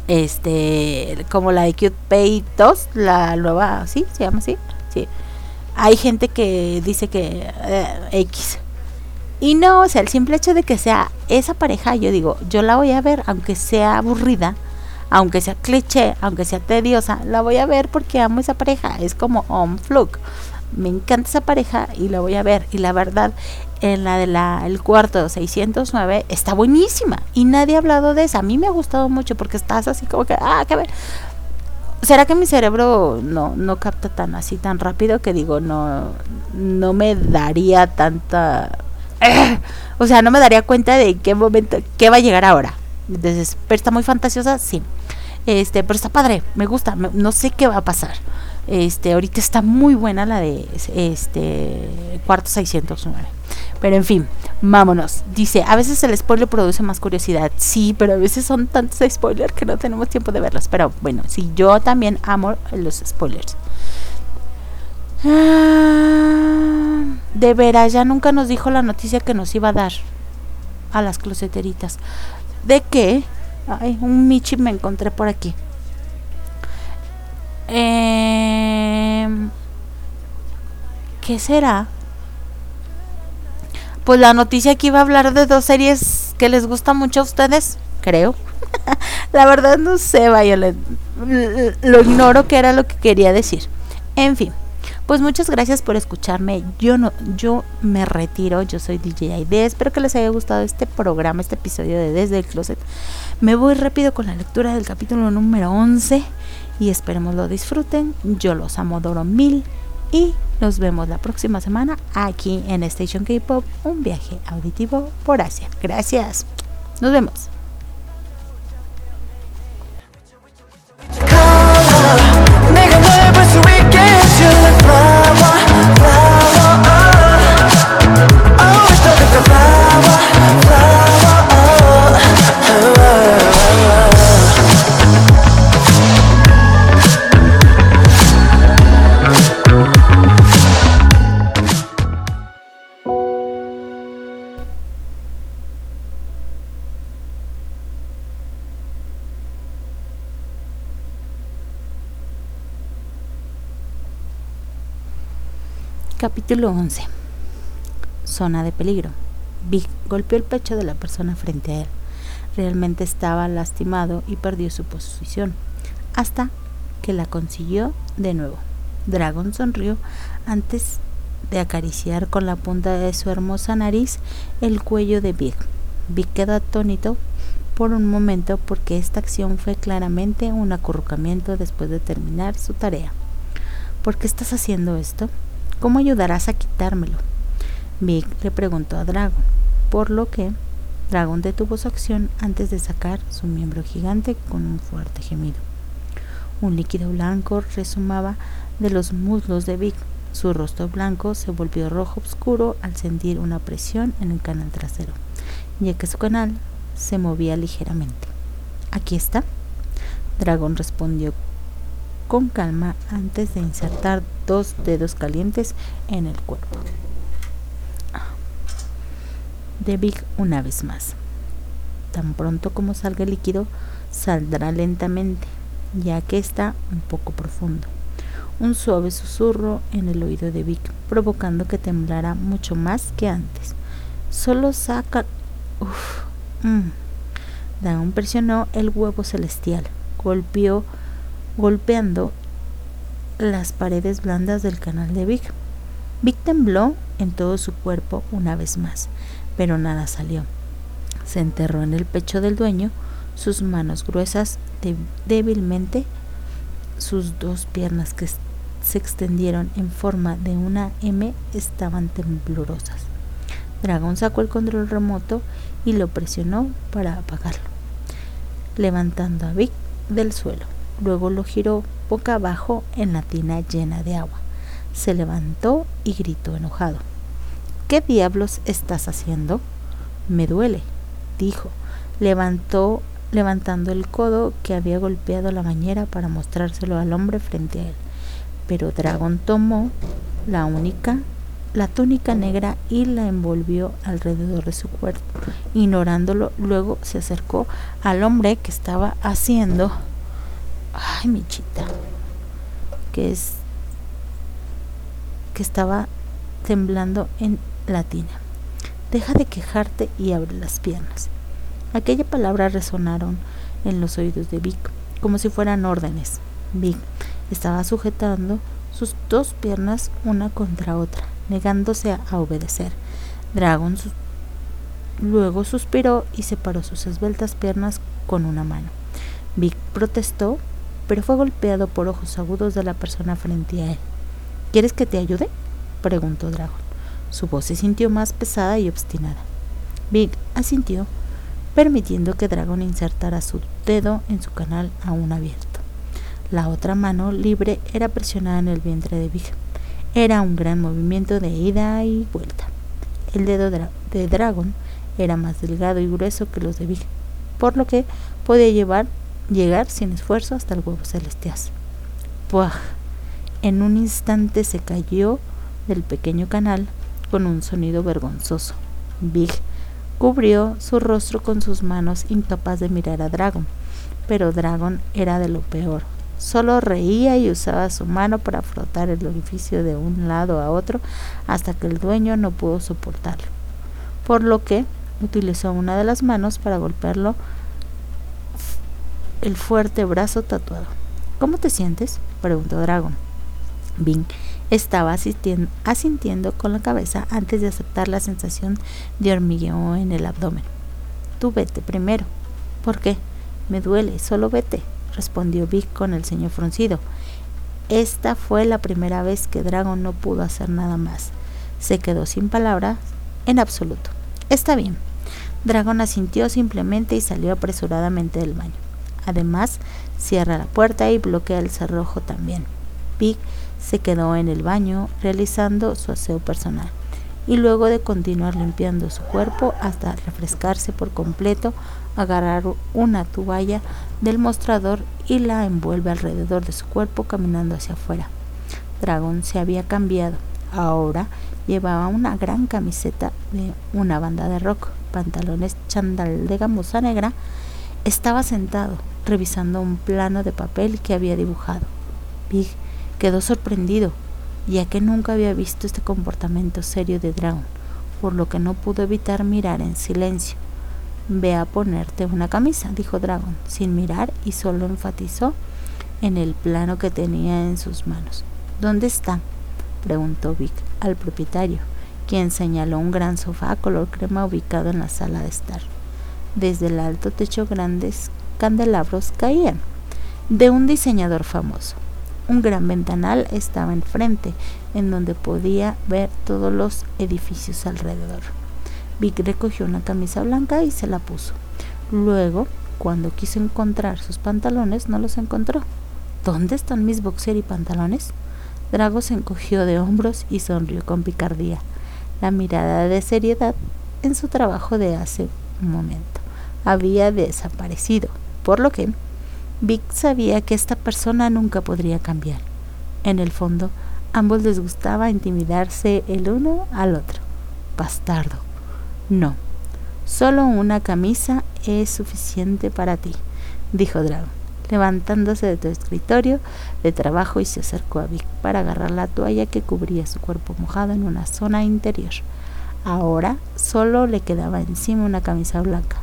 Este, como la de Cute Pay 2, la nueva, ¿sí? ¿Se llama así? Sí hay gente que dice que eh, X. Y no, o sea, el simple hecho de que sea esa pareja, yo digo, yo la voy a ver, aunque sea aburrida, aunque sea cliché, aunque sea tediosa, la voy a ver porque amo esa pareja. Es como on fluke. Me encanta esa pareja y la voy a ver. Y la verdad, en la de la el cuarto 609 está buenísima. Y nadie ha hablado de esa. A mí me ha gustado mucho porque estás así como que, ah, que ver. ¿Será que mi cerebro no, no capta tan así tan rápido que digo no no me daría tanta o sea no me daría cuenta de qué momento qué va a llegar ahora pero está muy fantasiosa sí. Este pero está padre me gusta no sé qué va a pasar. Este ahorita está muy buena la de este cuarto 609 pero en fin vámonos. Dice a veces el spoiler produce más curiosidad. Sí pero a veces son tantos spoilers que no tenemos tiempo de verlos. Pero bueno sí yo también amo los spoilers. Ah, de veras ya nunca nos dijo la noticia que nos iba a dar a las closeteritas de que ay un michi me encontré por aquí Em, ¿Qué será? Pues la noticia que iba a hablar de dos series que les gusta mucho a ustedes, creo. la verdad no sé, Violet. Lo ignoro que era lo que quería decir. En fin, pues muchas gracias por escucharme. Yo no, yo me retiro. Yo soy DJ ID. Espero que les haya gustado este programa, este episodio de Desde el Closet. Me voy rápido con la lectura del capítulo número 11 y esperemos lo disfruten. Yo los amo, adoro mil y nos vemos la próxima semana aquí en Station K-Pop, un viaje auditivo por Asia. Gracias. Nos vemos. One. Capítulo 11. Zona de peligro. Big golpeó el pecho de la persona frente a él. Realmente estaba lastimado y perdió su posición, hasta que la consiguió de nuevo. Dragon sonrió antes de acariciar con la punta de su hermosa nariz el cuello de Big. Big quedó atónito por un momento porque esta acción fue claramente un acurrucamiento después de terminar su tarea. ¿Por qué estás haciendo esto? ¿Cómo ayudarás a quitármelo? Big le preguntó a Dragon, por lo que Dragon detuvo su acción antes de sacar su miembro gigante con un fuerte gemido. Un líquido blanco resumaba de los muslos de Big. Su rostro blanco se volvió rojo oscuro al sentir una presión en el canal trasero, ya que su canal se movía ligeramente. Aquí está. Dragon respondió con calma antes de insertar dos dedos calientes en el cuerpo. De Big una vez más. Tan pronto como salga el líquido, saldrá lentamente, ya que está un poco profundo. Un suave susurro en el oído de Vic, provocando que temblara mucho más que antes. Solo saca. Uf. mm. Presionó el huevo celestial, golpeó, golpeando las paredes blandas del canal de Vic. Vic tembló en todo su cuerpo una vez más, pero nada salió. Se enterró en el pecho del dueño, sus manos gruesas débilmente, sus dos piernas que se extendieron en forma de una M estaban temblorosas. Dragón sacó el control remoto y lo presionó para apagarlo, levantando a Vic del suelo. Luego lo giró boca abajo en la tina llena de agua. Se levantó y gritó enojado. ¿Qué diablos estás haciendo? Me duele, dijo. Levantó levantando el codo que había golpeado la bañera para mostrárselo al hombre frente a él. Pero Dragon tomó la única la túnica negra y la envolvió alrededor de su cuerpo. Ignorándolo, luego se acercó al hombre que estaba haciendo ay michita que es que estaba temblando en la tina. Deja de quejarte y abre las piernas. Aquella palabra resonaron en los oídos de Vic como si fueran órdenes. Vic estaba sujetando sus dos piernas una contra otra negándose a, obedecer. Dragon luego suspiró y separó sus esbeltas piernas con una mano. Vic protestó pero fue golpeado por ojos agudos de la persona frente a él. ¿Quieres que te ayude? preguntó Dragon. Su voz se sintió más pesada y obstinada. Big asintió, permitiendo que Dragon insertara su dedo en su canal aún abierto. La otra mano libre era presionada en el vientre de Big. Era un gran movimiento de ida y vuelta. El dedo de Dragon era más delgado y grueso que los de Big, por lo que podía llevar llegar sin esfuerzo hasta el huevo celestial. ¡Puaj! En un instante se cayó del pequeño canal con un sonido vergonzoso. Big cubrió su rostro con sus manos, incapaz de mirar a Dragon. Pero Dragon era de lo peor. Solo reía y usaba su mano para frotar el orificio de un lado a otro hasta que el dueño no pudo soportarlo. Por lo que utilizó una de las manos para golpearlo el fuerte brazo tatuado. ¿Cómo te sientes? preguntó Dragon. Bing estaba asintiendo con la cabeza antes de aceptar la sensación de hormigueo en el abdomen. Tú vete primero. ¿Por qué? Me duele, solo vete, respondió Big con el ceño fruncido. Esta fue la primera vez que Dragon no pudo hacer nada más. Se quedó sin palabras en absoluto. Está bien. Dragon asintió simplemente y salió apresuradamente del baño. Además, cierra la puerta y bloquea el cerrojo también. Big se quedó en el baño realizando su aseo personal y luego de continuar limpiando su cuerpo hasta refrescarse por completo, agarrar una toalla del mostrador y la envuelve alrededor de su cuerpo caminando hacia afuera. Dragon se había cambiado. Ahora llevaba una gran camiseta de una banda de rock, pantalones chandal de gamuza negra. Estaba sentado, revisando un plano de papel que había dibujado. Big quedó sorprendido, ya que nunca había visto este comportamiento serio de Dragon, por lo que no pudo evitar mirar en silencio. Ve a ponerte una camisa, dijo Dragon, sin mirar y solo enfatizó en el plano que tenía en sus manos. ¿Dónde está? preguntó Vic al propietario, quien señaló un gran sofá color crema ubicado en la sala de estar. Desde el alto techo grandes candelabros caían, de un diseñador famoso. Un gran ventanal estaba enfrente, en donde podía ver todos los edificios alrededor. Vic recogió una camisa blanca y se la puso. Luego, cuando quiso encontrar sus pantalones, no los encontró. ¿Dónde están mis boxer y pantalones? Drago se encogió de hombros y sonrió con picardía, la mirada de seriedad en su trabajo de hace un momento. Había desaparecido, por lo que Vic sabía que esta persona nunca podría cambiar. En el fondo, ambos les gustaba intimidarse el uno al otro. Bastardo. No, solo una camisa es suficiente para ti, dijo Drago, levantándose de tu escritorio de trabajo y se acercó a Vic para agarrar la toalla que cubría su cuerpo mojado en una zona interior. Ahora solo le quedaba encima una camisa blanca.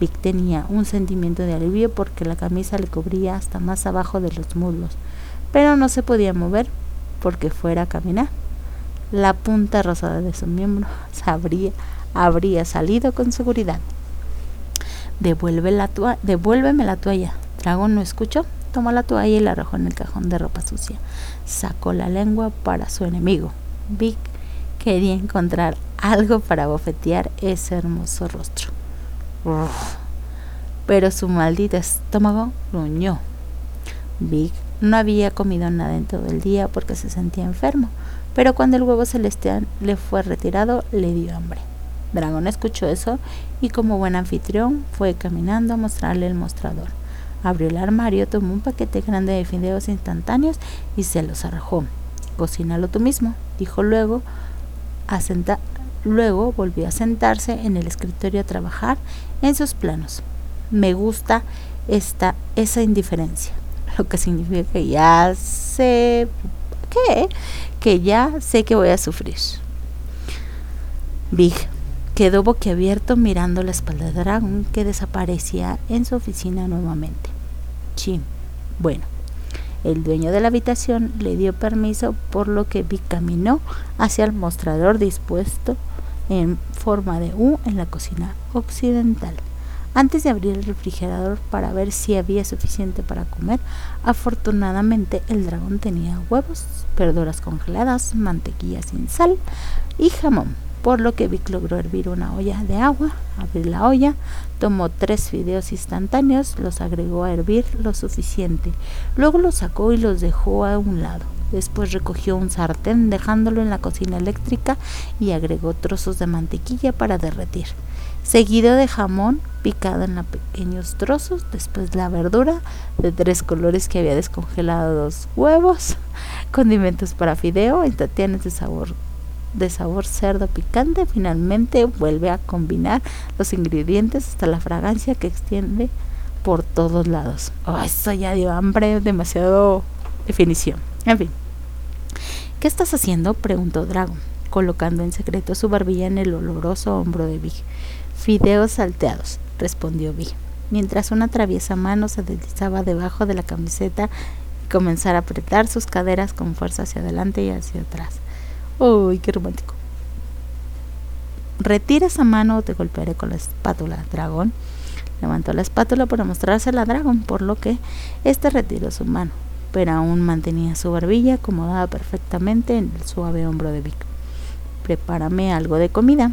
Vic tenía un sentimiento de alivio porque la camisa le cubría hasta más abajo de los muslos, pero no se podía mover porque fuera a caminar. La punta rosada de su miembro se abría habría salido con seguridad. Devuelve la devuélveme la toalla. Dragón no escuchó. Tomó la toalla y la arrojó en el cajón de ropa sucia. Sacó la lengua para su enemigo. Vic quería encontrar algo para bofetear ese hermoso rostro. Pero su maldito estómago gruñó. Vic no había comido nada en todo el día porque se sentía enfermo, pero cuando el huevo celestial le fue retirado le dio hambre. Dragón escuchó eso y como buen anfitrión fue caminando a mostrarle el mostrador. Abrió el armario, tomó un paquete grande de fideos instantáneos y se los arrojó. Cocínalo tú mismo, dijo luego. luego volvió a sentarse en el escritorio a trabajar en sus planos. Me gusta esta, esa indiferencia, lo que significa que ya sé ¿qué? que ya sé que voy a sufrir. Big Quedó boquiabierto mirando la espalda de Dragon que desaparecía en su oficina nuevamente. Sí, bueno. El dueño de la habitación le dio permiso por lo que Vic caminó hacia el mostrador dispuesto en forma de U en la cocina occidental. Antes de abrir el refrigerador para ver si había suficiente para comer, afortunadamente el dragón tenía huevos, verduras congeladas, mantequilla sin sal y jamón por lo que Vic logró hervir una olla de agua, abrir la olla, tomó tres fideos instantáneos, los agregó a hervir lo suficiente, luego los sacó y los dejó a un lado. Después recogió un sartén dejándolo en la cocina eléctrica y agregó trozos de mantequilla para derretir, seguido de jamón picado en pequeños trozos, después la verdura de tres colores que había descongelado, dos huevos, condimentos para fideo, estaciones de sabor de sabor cerdo picante, finalmente vuelve a combinar los ingredientes hasta la fragancia que extiende por todos lados. Oh, eso ya dio hambre, demasiado definición. En fin. ¿Qué estás haciendo? preguntó Dragon, colocando en secreto su barbilla en el oloroso hombro de Big. Fideos salteados, respondió Big, mientras una traviesa mano se deslizaba debajo de la camiseta y comenzara a apretar sus caderas con fuerza hacia adelante y hacia atrás. Uy, qué romántico. Retira esa mano o te golpearé con la espátula, dragón. Levantó la espátula para mostrársela a Dragón, por lo que éste retiró su mano, pero aún mantenía su barbilla acomodada perfectamente en el suave hombro de Vic. Prepárame algo de comida.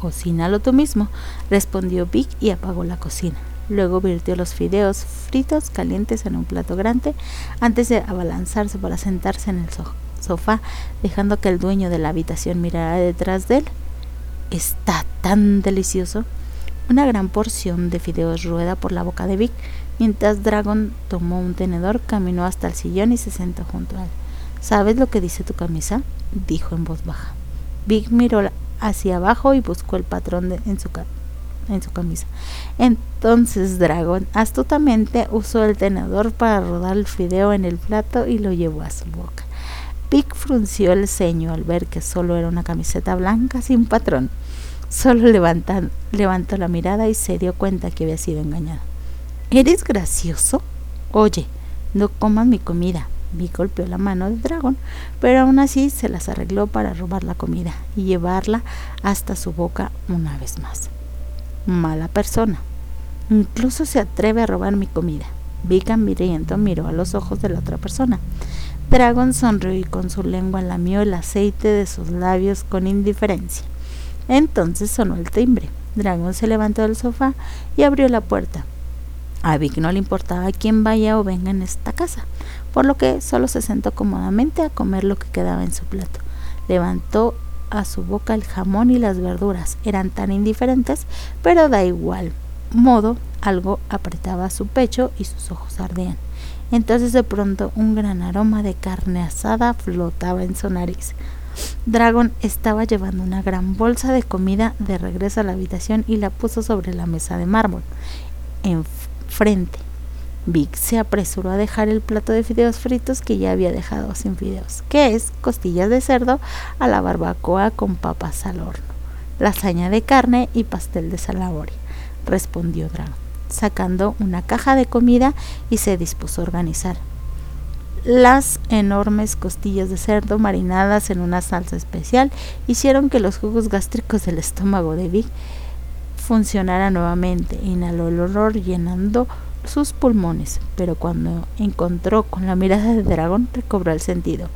Cocínalo tú mismo, respondió Vic y apagó la cocina. Luego virtió los fideos fritos calientes en un plato grande antes de abalanzarse para sentarse en el so- sofá, dejando que el dueño de la habitación mirara detrás de él. Está tan delicioso. Una gran porción de fideos rueda por la boca de Vic, mientras Dragon tomó un tenedor, caminó hasta el sillón y se sentó junto a él. ¿Sabes lo que dice tu camisa? dijo en voz baja. Vic miró hacia abajo y buscó el patrón de- en, su en su camisa. Entonces Dragon astutamente usó el tenedor para rodar el fideo en el plato y lo llevó a su boca. Vic frunció el ceño al ver que solo era una camiseta blanca sin patrón. Solo levantó la mirada y se dio cuenta que había sido engañado. ¿Eres gracioso? Oye, no comas mi comida. Vic golpeó la mano de Dragon, pero aún así se las arregló para robar la comida y llevarla hasta su boca una vez más. Mala persona. Incluso se atreve a robar mi comida. Vic hambriento miró a los ojos de la otra persona. Dragon sonrió y con su lengua lamió el aceite de sus labios con indiferencia. Entonces sonó el timbre. Dragon se levantó del sofá y abrió la puerta. A Vic no le importaba quién vaya o venga en esta casa, por lo que solo se sentó cómodamente a comer lo que quedaba en su plato. Levantó a su boca el jamón y las verduras. Eran tan indiferentes, pero da igual. Modo, algo apretaba su pecho y sus ojos ardían. Entonces de pronto un gran aroma de carne asada flotaba en su nariz. Dragon estaba llevando una gran bolsa de comida de regreso a la habitación y la puso sobre la mesa de mármol, enfrente. Vic se apresuró a dejar el plato de fideos fritos que ya había dejado sin fideos, que es costillas de cerdo a la barbacoa con papas al horno, lasaña de carne y pastel de zanahoria, respondió Dragon, sacando una caja de comida y se dispuso a organizar. Las enormes costillas de cerdo marinadas en una salsa especial hicieron que los jugos gástricos del estómago de Vic funcionaran nuevamente. Inhaló el olor llenando sus pulmones, pero cuando encontró con la mirada de dragón recobró el sentido.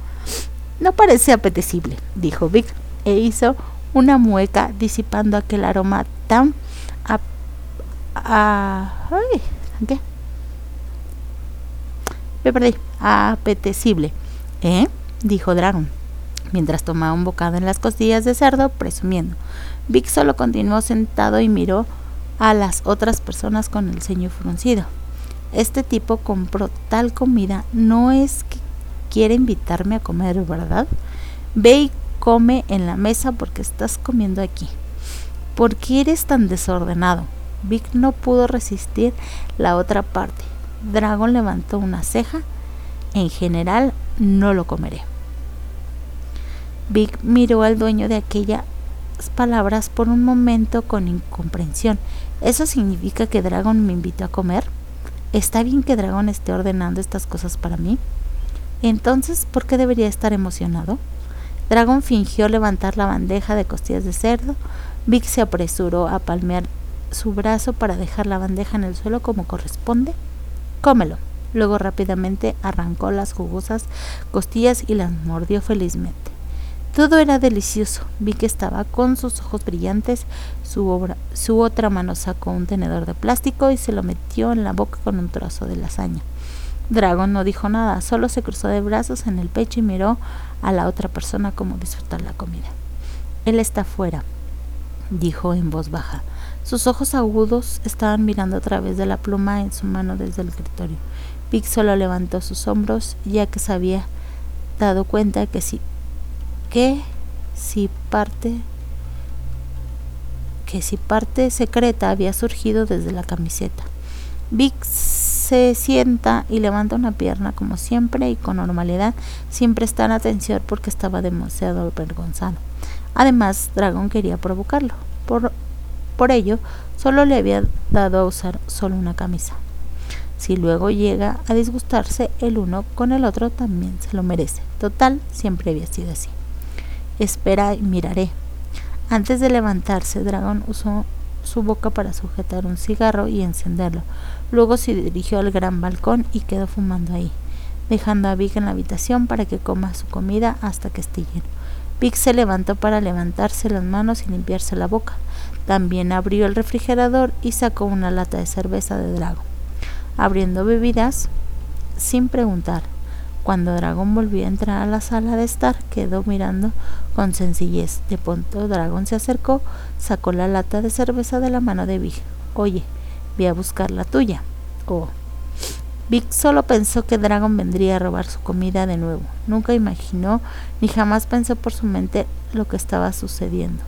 No parece apetecible, dijo Vic, e hizo una mueca disipando aquel aroma tan a- ¿qué? Me perdí. Apetecible. ¿Eh? dijo Dragon, mientras tomaba un bocado en las costillas de cerdo, presumiendo. Vic solo continuó sentado y miró a las otras personas con el ceño fruncido. Este tipo compró tal comida, no es que quiere invitarme a comer, ¿verdad? Ve y come en la mesa porque estás comiendo aquí. ¿Por qué eres tan desordenado? Vic no pudo resistir la otra parte. Dragon levantó una ceja. En general, no lo comeré. Vic miró al dueño de aquellas palabras por un momento con incomprensión. ¿Eso significa que Dragon me invitó a comer? ¿Está bien que Dragon esté ordenando estas cosas para mí? Entonces, ¿por qué debería estar emocionado? Dragon fingió levantar la bandeja de costillas de cerdo. Vic se apresuró a palmear su brazo para dejar la bandeja en el suelo como corresponde. Cómelo. Luego rápidamente arrancó las jugosas costillas y las mordió felizmente. Todo era delicioso. Vi que estaba con sus ojos brillantes. Su, otra mano sacó un tenedor de plástico y se lo metió en la boca con un trozo de lasaña. Dragon no dijo nada, solo se cruzó de brazos en el pecho y miró a la otra persona como disfrutar la comida. Él está fuera, dijo en voz baja. Sus ojos agudos estaban mirando a través de la pluma en su mano desde el escritorio. Vic solo levantó sus hombros, ya que se había dado cuenta que si que si parte que si parte secreta había surgido desde la camiseta. Vic se sienta y levanta una pierna como siempre y con normalidad, sin prestar atención porque estaba demasiado avergonzado. Además, Dragon quería provocarlo. Por, por ello, solo le había dado a usar solo una camisa. Si luego llega a disgustarse el uno con el otro, también se lo merece. Total, siempre había sido así. Espera y miraré. Antes de levantarse, Dragon usó su boca para sujetar un cigarro y encenderlo. Luego se dirigió al gran balcón y quedó fumando ahí, dejando a Vic en la habitación para que coma su comida hasta que esté lleno. Vic se levantó para levantarse las manos y limpiarse la boca. También abrió el refrigerador y sacó una lata de cerveza de Dragon, abriendo bebidas sin preguntar. Cuando Dragon volvió a entrar a la sala de estar, quedó mirando con sencillez. De pronto Dragon se acercó, sacó la lata de cerveza de la mano de Vic. Oye, voy a buscar la tuya. Oh. Vic solo pensó que Dragon vendría a robar su comida de nuevo. Nunca imaginó ni jamás pensó por su mente lo que estaba sucediendo.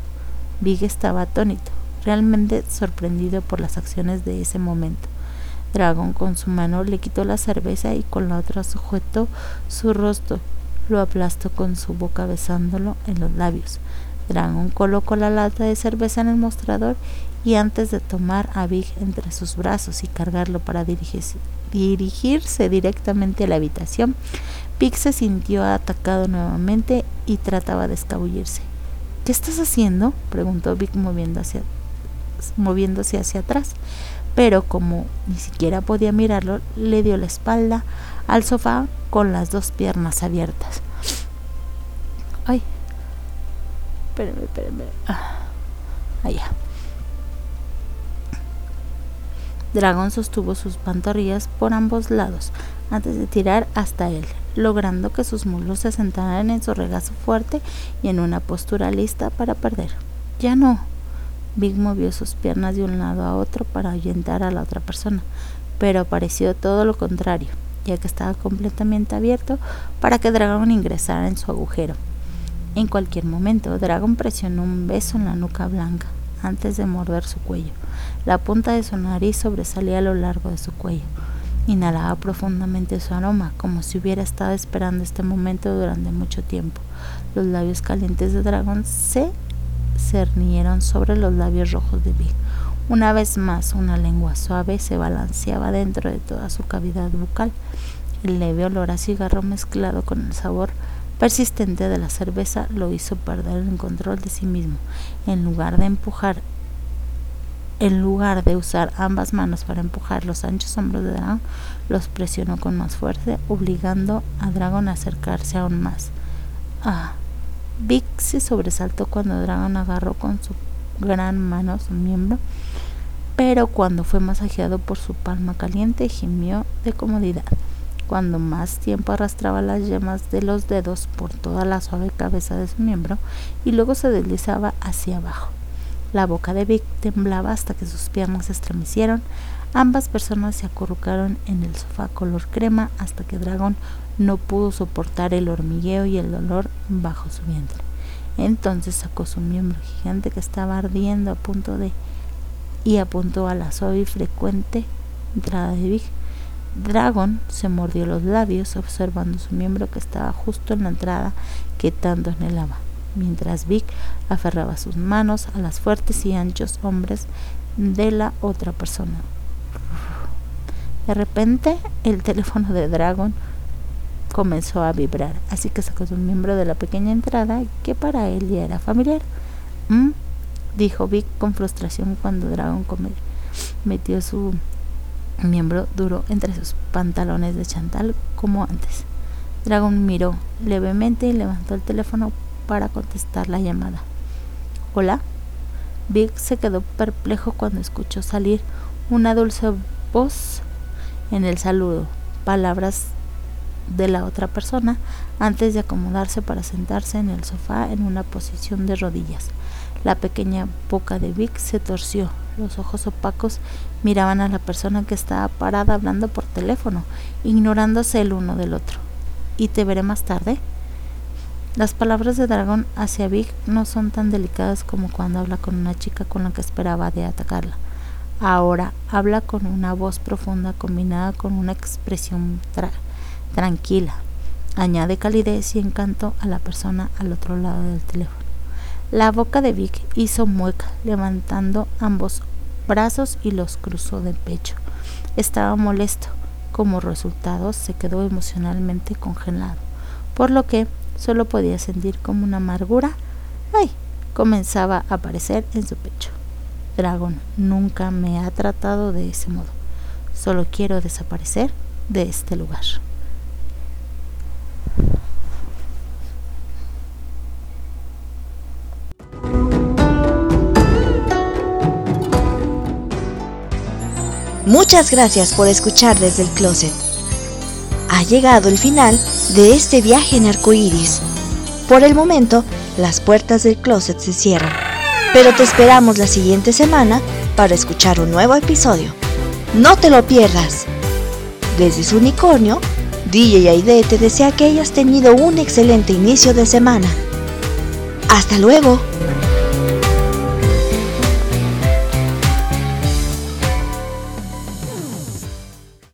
Vic estaba atónito, realmente sorprendido por las acciones de ese momento. Dragon con su mano le quitó la cerveza y con la otra sujetó su rostro. Lo aplastó con su boca besándolo en los labios. Dragon colocó la lata de cerveza en el mostrador y antes de tomar a Big entre sus brazos y cargarlo para dirigirse, dirigirse directamente a la habitación, Big se sintió atacado nuevamente y trataba de escabullirse. ¿Qué estás haciendo? preguntó Vic moviendo hacia, moviéndose hacia atrás pero como ni siquiera podía mirarlo, le dio la espalda al sofá con las dos piernas abiertas. Ay, espérenme, espérenme. Ah, allá. Dragón sostuvo sus pantorrillas por ambos lados antes de tirar hasta él, logrando que sus muslos se sentaran en su regazo fuerte y en una postura lista para perder. Ya no, Big movió sus piernas de un lado a otro para ahuyentar a la otra persona, pero pareció todo lo contrario, ya que estaba completamente abierto para que Dragon ingresara en su agujero. En cualquier momento, Dragon presionó un beso en la nuca blanca antes de morder su cuello. La punta de su nariz sobresalía a lo largo de su cuello. Inhalaba profundamente su aroma, como si hubiera estado esperando este momento durante mucho tiempo. Los labios calientes de Dragon se cernieron sobre los labios rojos de Vic. Una vez más, una lengua suave se balanceaba dentro de toda su cavidad bucal. El leve olor a cigarro mezclado con el sabor persistente de la cerveza lo hizo perder el control de sí mismo. En lugar de empujar, en lugar de usar ambas manos para empujar los anchos hombros de Dragon, los presionó con más fuerza, obligando a Dragon a acercarse aún más. Ah, Vic se sobresaltó cuando Dragon agarró con su gran mano su miembro, pero cuando fue masajeado por su palma caliente gimió de comodidad. Cuando más tiempo arrastraba las yemas de los dedos por toda la suave cabeza de su miembro y luego se deslizaba hacia abajo. La boca de Vic temblaba hasta que sus piernas se estremecieron. Ambas personas se acurrucaron en el sofá color crema hasta que Dragon no pudo soportar el hormigueo y el dolor bajo su vientre. Entonces sacó su miembro gigante que estaba ardiendo a punto de y apuntó a la suave y frecuente entrada de Big. Dragon se mordió los labios observando su miembro que estaba justo en la entrada que tanto anhelaba, mientras Vic aferraba sus manos a las fuertes y anchos hombres de la otra persona. De repente, el teléfono de Dragon comenzó a vibrar, así que sacó un miembro de la pequeña entrada que para él ya era familiar. ¿Mm? dijo Vic con frustración cuando Dragon metió su miembro duro entre sus pantalones de chantal como antes. Dragon miró levemente y levantó el teléfono para contestar la llamada. ¿Hola? Vic se quedó perplejo cuando escuchó salir una dulce voz en el saludo, palabras de la otra persona antes de acomodarse para sentarse en el sofá en una posición de rodillas. La pequeña boca de Vic se torció, los ojos opacos miraban a la persona que estaba parada hablando por teléfono, ignorándose el uno del otro. ¿Y te veré más tarde? Las palabras de Dragón hacia Vic no son tan delicadas como cuando habla con una chica con la que esperaba de atacarla. Ahora habla con una voz profunda combinada con una expresión tranquila. Añade calidez y encanto a la persona al otro lado del teléfono. La boca de Vic hizo mueca, levantando ambos brazos y los cruzó de pecho. Estaba molesto. Como resultado, se quedó emocionalmente congelado, por lo que solo podía sentir como una amargura. ¡Ay! comenzaba a aparecer en su pecho. Dragon nunca me ha tratado de ese modo. Solo quiero desaparecer de este lugar. Muchas gracias por escuchar desde el closet. Ha llegado el final de este viaje en arcoíris. Por el momento, las puertas del closet se cierran, pero te esperamos la siguiente semana para escuchar un nuevo episodio. No te lo pierdas. Desde su unicornio, DJ Aide te desea que hayas tenido un excelente inicio de semana. Hasta luego.